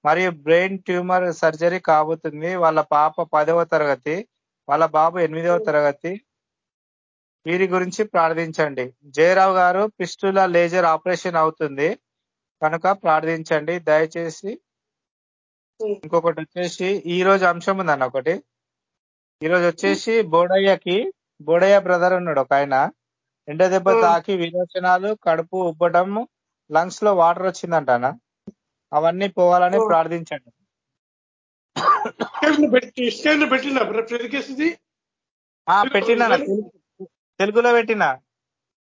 మరియు బ్రెయిన్ ట్యూమర్ సర్జరీ కాబోతుంది. వాళ్ళ పాప పదవ తరగతి వాళ్ళ బాబు ఎనిమిదవ తరగతి వీరి గురించి ప్రార్థించండి. జయరావు గారు పిస్టుల లేజర్ ఆపరేషన్ అవుతుంది. కనుక ప్రార్థించండి. దయచేసి ఇంకొకటి వచ్చేసి ఈ రోజు అంశం ఉందన్న ఒకటి. ఈ రోజు వచ్చేసి బోడయ్యకి బోడయ్య బ్రదర్ ఉన్నాడు ఒక ఆయన. ఎండ దెబ్బ. తాకి విరోచనాలు కడుపు ఉబ్బటం లంగ్స్లో వాటర్ వచ్చిందంటాన అవన్నీ పోవాలని. ప్రార్థించండి. పెట్టిన పెట్టినా తెలుగులో పెట్టినా?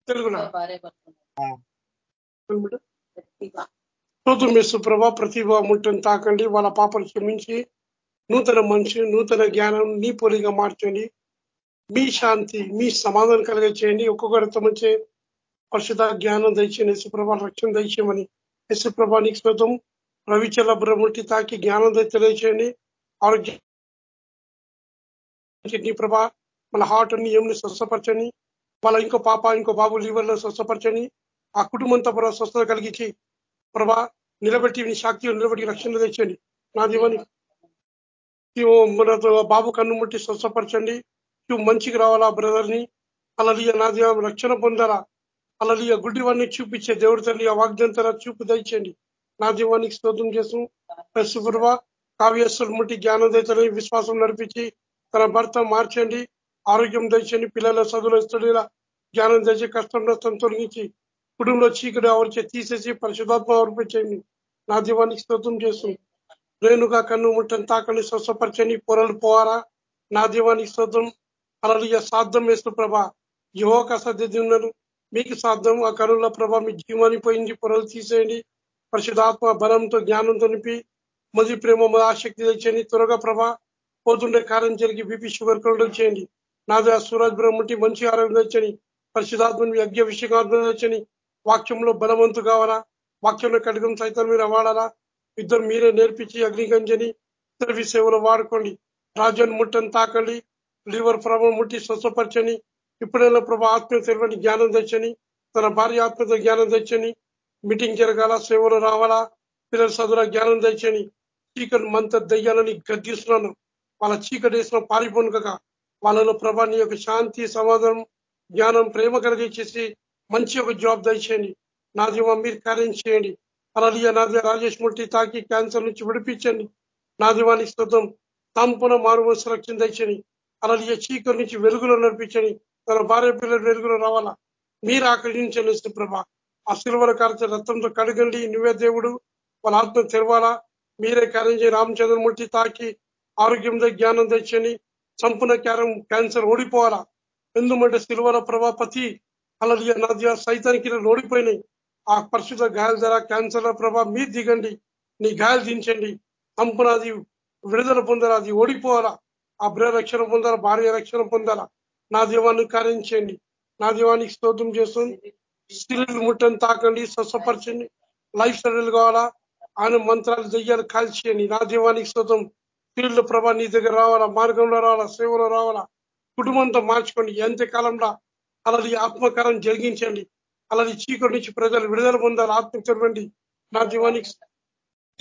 తెలుగులో ప్రభా ప్రతిభ ముట్టని తాకండి వాళ్ళ పాపలు క్షమించి నూతన మనిషి నూతన జ్ఞానం నీ పోలిగా మార్చండి. మీ శాంతి మీ సమాధానం కలిగ చేయండి ఒక్కొక్కరి తమచే పరిశుద్ధ జ్ఞానం దయచేయండి. యశుప్రభ రక్షణ దయచేయమని యశుప్రభ నీకు స్తోత్రం. రవిచల బ్రహ్మటి తాకి జ్ఞానం తెలియచేయండి ఆరోగ్యం నీ ప్రభా మన హార్ట్ అన్ని ఏమిని స్వస్థపరచని వాళ్ళ ఇంకో పాప ఇంకో బాబు లీవర్లో స్వస్థపరచండి ఆ కుటుంబంతో ప్రభా స్వస్థత కలిగించి ప్రభా నిలబెట్టి నీ శక్తి నిలబెట్టి రక్షణ తెచ్చండి. నా దీవని మన బాబు కన్ను ముట్టి స్వస్థపరచండి. మంచికి రావాలా బ్రదర్ని అలలియ నా దేవ రక్షణ పొందాలా? అలలియ గుడ్డివాన్ని చూపించే దేవుడి తల్లి ఆ వాగ్దంతర చూపు దయచేయండి. నా దీవానికి స్తోత్రం చేసాం ప్రస్తుపూర్వ కావ్యస్సులు ముట్టి జ్ఞానం దయచని విశ్వాసం నడిపించి తన భర్త మార్చండి. ఆరోగ్యం దయచండి పిల్లల చదువుల స్టడీల జ్ఞానం తెచ్చి కష్టం నష్టం తొలగించి కుటుంబంలో చీకటి ఆవరిచే తీసేసి పరిశుధాత్మ ఆవర్పించండి నా దీవానికి స్తోత్రం చేస్తుంది రేణుగా కన్ను ముట్టని తాకని స్వస్థపరచని పొరలు పోవారా నా దీవానికి స్తోత్రం. అలలియ సాధ్యం వేస్తు ప్రభ. యువక సద్యను మీకు సాధ్యం. ఆ కనుల ప్రభ మీ జీవాన్ని పోయింది. పొరలు తీసేయండి. పరిశుధాత్మ బలంతో జ్ఞానంతో నింపి మది ప్రేమ ఆసక్తి తెచ్చండి త్వరగా ప్రభ పోతుండే కార్యం జరిగి బీపీ షుగర్ కంట్రోల్ చేయండి. నాదే సూరజ్ బ్రహ్మటి మంచి ఆరోగ్యం తెచ్చని పరిశుధాత్మని యజ్ఞ విషయాత్మ తెచ్చని వాక్యంలో బలవంతు కావాలా? వాక్యంలో కడగం సైతం మీరు వాడాలా? ఇద్దరు మీరే నేర్పించి అగ్నిగంజని ఇతర సేవలు వాడుకోండి. రాజాన్ని ముట్టని తాకండి. లివర్ ప్రభావం ముట్టి స్వస్థపరచని ఇప్పుడైనా ప్రభా ఆత్మ తెరవని జ్ఞానం తెచ్చని తన భార్య ఆత్మతో జ్ఞానం తెచ్చని మీటింగ్ జరగాల? సేవలు రావాలా? పిల్లల చదువుల జ్ఞానం తెచ్చని చీకటి మంత దయ్యాలని గద్దిస్తున్నాను. వాళ్ళ చీకటి వేసిన పారిపోనుక వాళ్ళలో ప్రభా నీ యొక్క శాంతి సమాధానం జ్ఞానం ప్రేమ కలిగించేసి మంచి ఒక జాబ్ దయచేయండి. నా దీవా మీరు కార్యం చేయండి. అలాగే నా దేవ రాజేష్ మూర్తి తాకి క్యాన్సర్ నుంచి విడిపించండి. నా దీవానికి శుద్ధం సంపూర్ణ మారు రక్షణ దయచని అలాగే చీకటి నుంచి వెలుగులో నడిపించని తన భార్య పిల్లలు వెలుగులో రావాలా? మీరు ఆకర్షించండి ప్రభా ఆ శిల్వల కార్య రక్తంతో కడగండి. నువ్వే దేవుడు వాళ్ళ ఆత్మ తెరవాలా? మీరే కార్యం చేయి రామచంద్రమూర్తి తాకి ఆరోగ్యంతో జ్ఞానం తెచ్చని సంపూర్ణ క్యారం క్యాన్సర్ ఓడిపోవాలా? ఎందుకంటే సిల్వల ప్రభాపతి అలలియ నదియ సైతానికి ఓడిపోయినాయి. ఆ పరిశుద్ధ గాయాల ధర క్యాన్సర్ ప్రభా మీరు దిగండి నీ గాయాలు దించండి. సంపూర్ణ అది విడుదల పొందాలా? అది ఓడిపోవాలా? ఆ బ్ర రక్షణ పొందాలా? భార్య రక్షణ పొందాలా? నా దీవాన్ని కార్యం నా దీవానికి స్తోత్రం చేస్తుంది స్త్రీలు ముట్టని తాకండి స్వస్థపరచండి. లైఫ్ స్టైల్ కావాలా? ఆయన మంత్రాలు దెయ్యాలు కాల్చేయండి. నా దీవానికి స్తోత్రం. ఫీల్డ్ ప్రభా నీ దగ్గర రావాలా మార్గంలో రావాలా సేవలో రావాలా? కుటుంబంతో మార్చుకోండి. ఎంతకాలంలో అలాది ఆత్మకారం జరిగించండి. అలాది చీకటి నుంచి ప్రజలు విడుదల పొందాలి ఆత్మ తెరవండి నా జీవానికి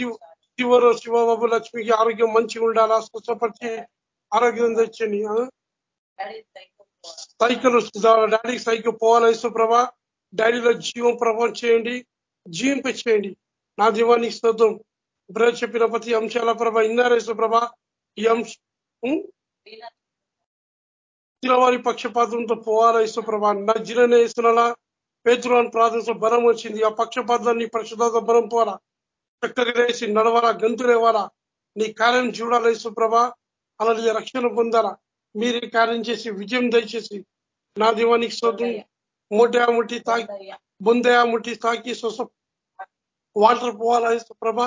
శివరు శివబాబు లక్ష్మికి ఆరోగ్యం మంచిగా ఉండాలా? స్వచ్ఛపరిచి ఆరోగ్యం తెచ్చండి. సైకిల్ డాడీ సైకిల్ పోవాలి ప్రభా డాడీలో జీవం ప్రభావం చేయండి. జీవింప చేయండి. నా జీవానికి శ్రద్ధం బ్రదర్ చెప్పిన ప్రతి అంశాల ప్రభ ఇన్నారేశ్వ ప్రభ ఈ అంశం వారి పక్షపాతంతో పోవాలా ఇసుప్రభ నా జిరనే ఇస్తున్నా పేతురాన్ని ప్రార్థించిన బలం వచ్చింది ఆ పక్షపాతాన్ని పరిశుద్ధత బలం పోవాలా చక్కగా వేసి నడవాలా గంతులేవాలా నీ కార్యం చూడాలా ఇసుప్రభ అలాగే రక్షణ పొందాలా మీరే కార్యం చేసి విజయం దయచేసి నా దీవానికి స్తోత్రం మూటయా ముట్టి తాకి బొందయా ముట్టి తాకి స్వస వాటర్ పోవాలా ప్రభ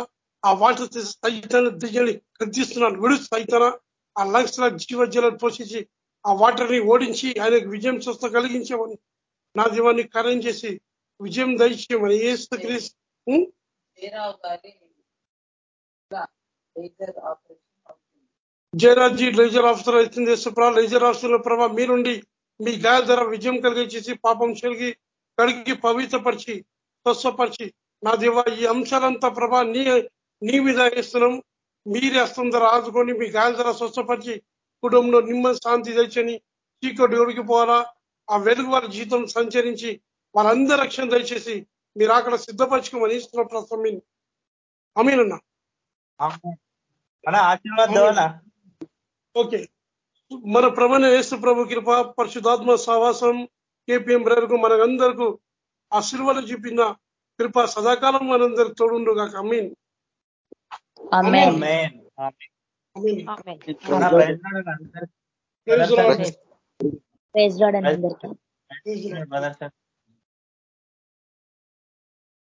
ఆ వాటర్ సైతాన్ని దియ్యని గద్దిస్తున్నాను విడు సైతన. ఆ లంగ్స్ లా జీవజలను పోషించి ఆ వాటర్ని ఓడించి ఆయనకు విజయం స్వస్థ కలిగించేమని నా దీవాన్ని కార్యం చేసి విజయం దయచేయమని ఏ జయరాజ్జీ లేజర్ ఆఫీసర్ అవుతుంది. సుప్రా లేజర్ ఆఫీసర్ ప్రభా మీరుండి మీ గాయాల ధర విజయం కలిగించేసి పాపం చెలిగి కడిగి పవిత్రపరిచి స్వస్థపరిచి నా దేవ ఈ అంశాలంతా ప్రభా నీ నీ మీద వేస్తున్నాం మీరే హస్తం ధర ఆదుకొని మీ గాయాల ధర స్వస్థపరిచి కుటుంబంలో నిమ్మ శాంతి తెచ్చని చీకటి పోవాలా? ఆ వెలుగు వారి జీవితం సంచరించి వారందరూ రక్షణ దయచేసి మీరు అక్కడ సిద్ధపరచుకోమని ఇస్తున్న ప్రసమీన్ అమీనన్నా మన ఆశీర్వాదం ఓకే. మన ప్రభుని యేసు ప్రభు కృప పరిశుధాత్మ సహవాసం కేపీఎం బ్రదర్కు మనకందరకు ఆ సిల్వలు చూపిన కృప సదాకాలం మనందరు తోడుండు కాక అమీన్ అందరికీ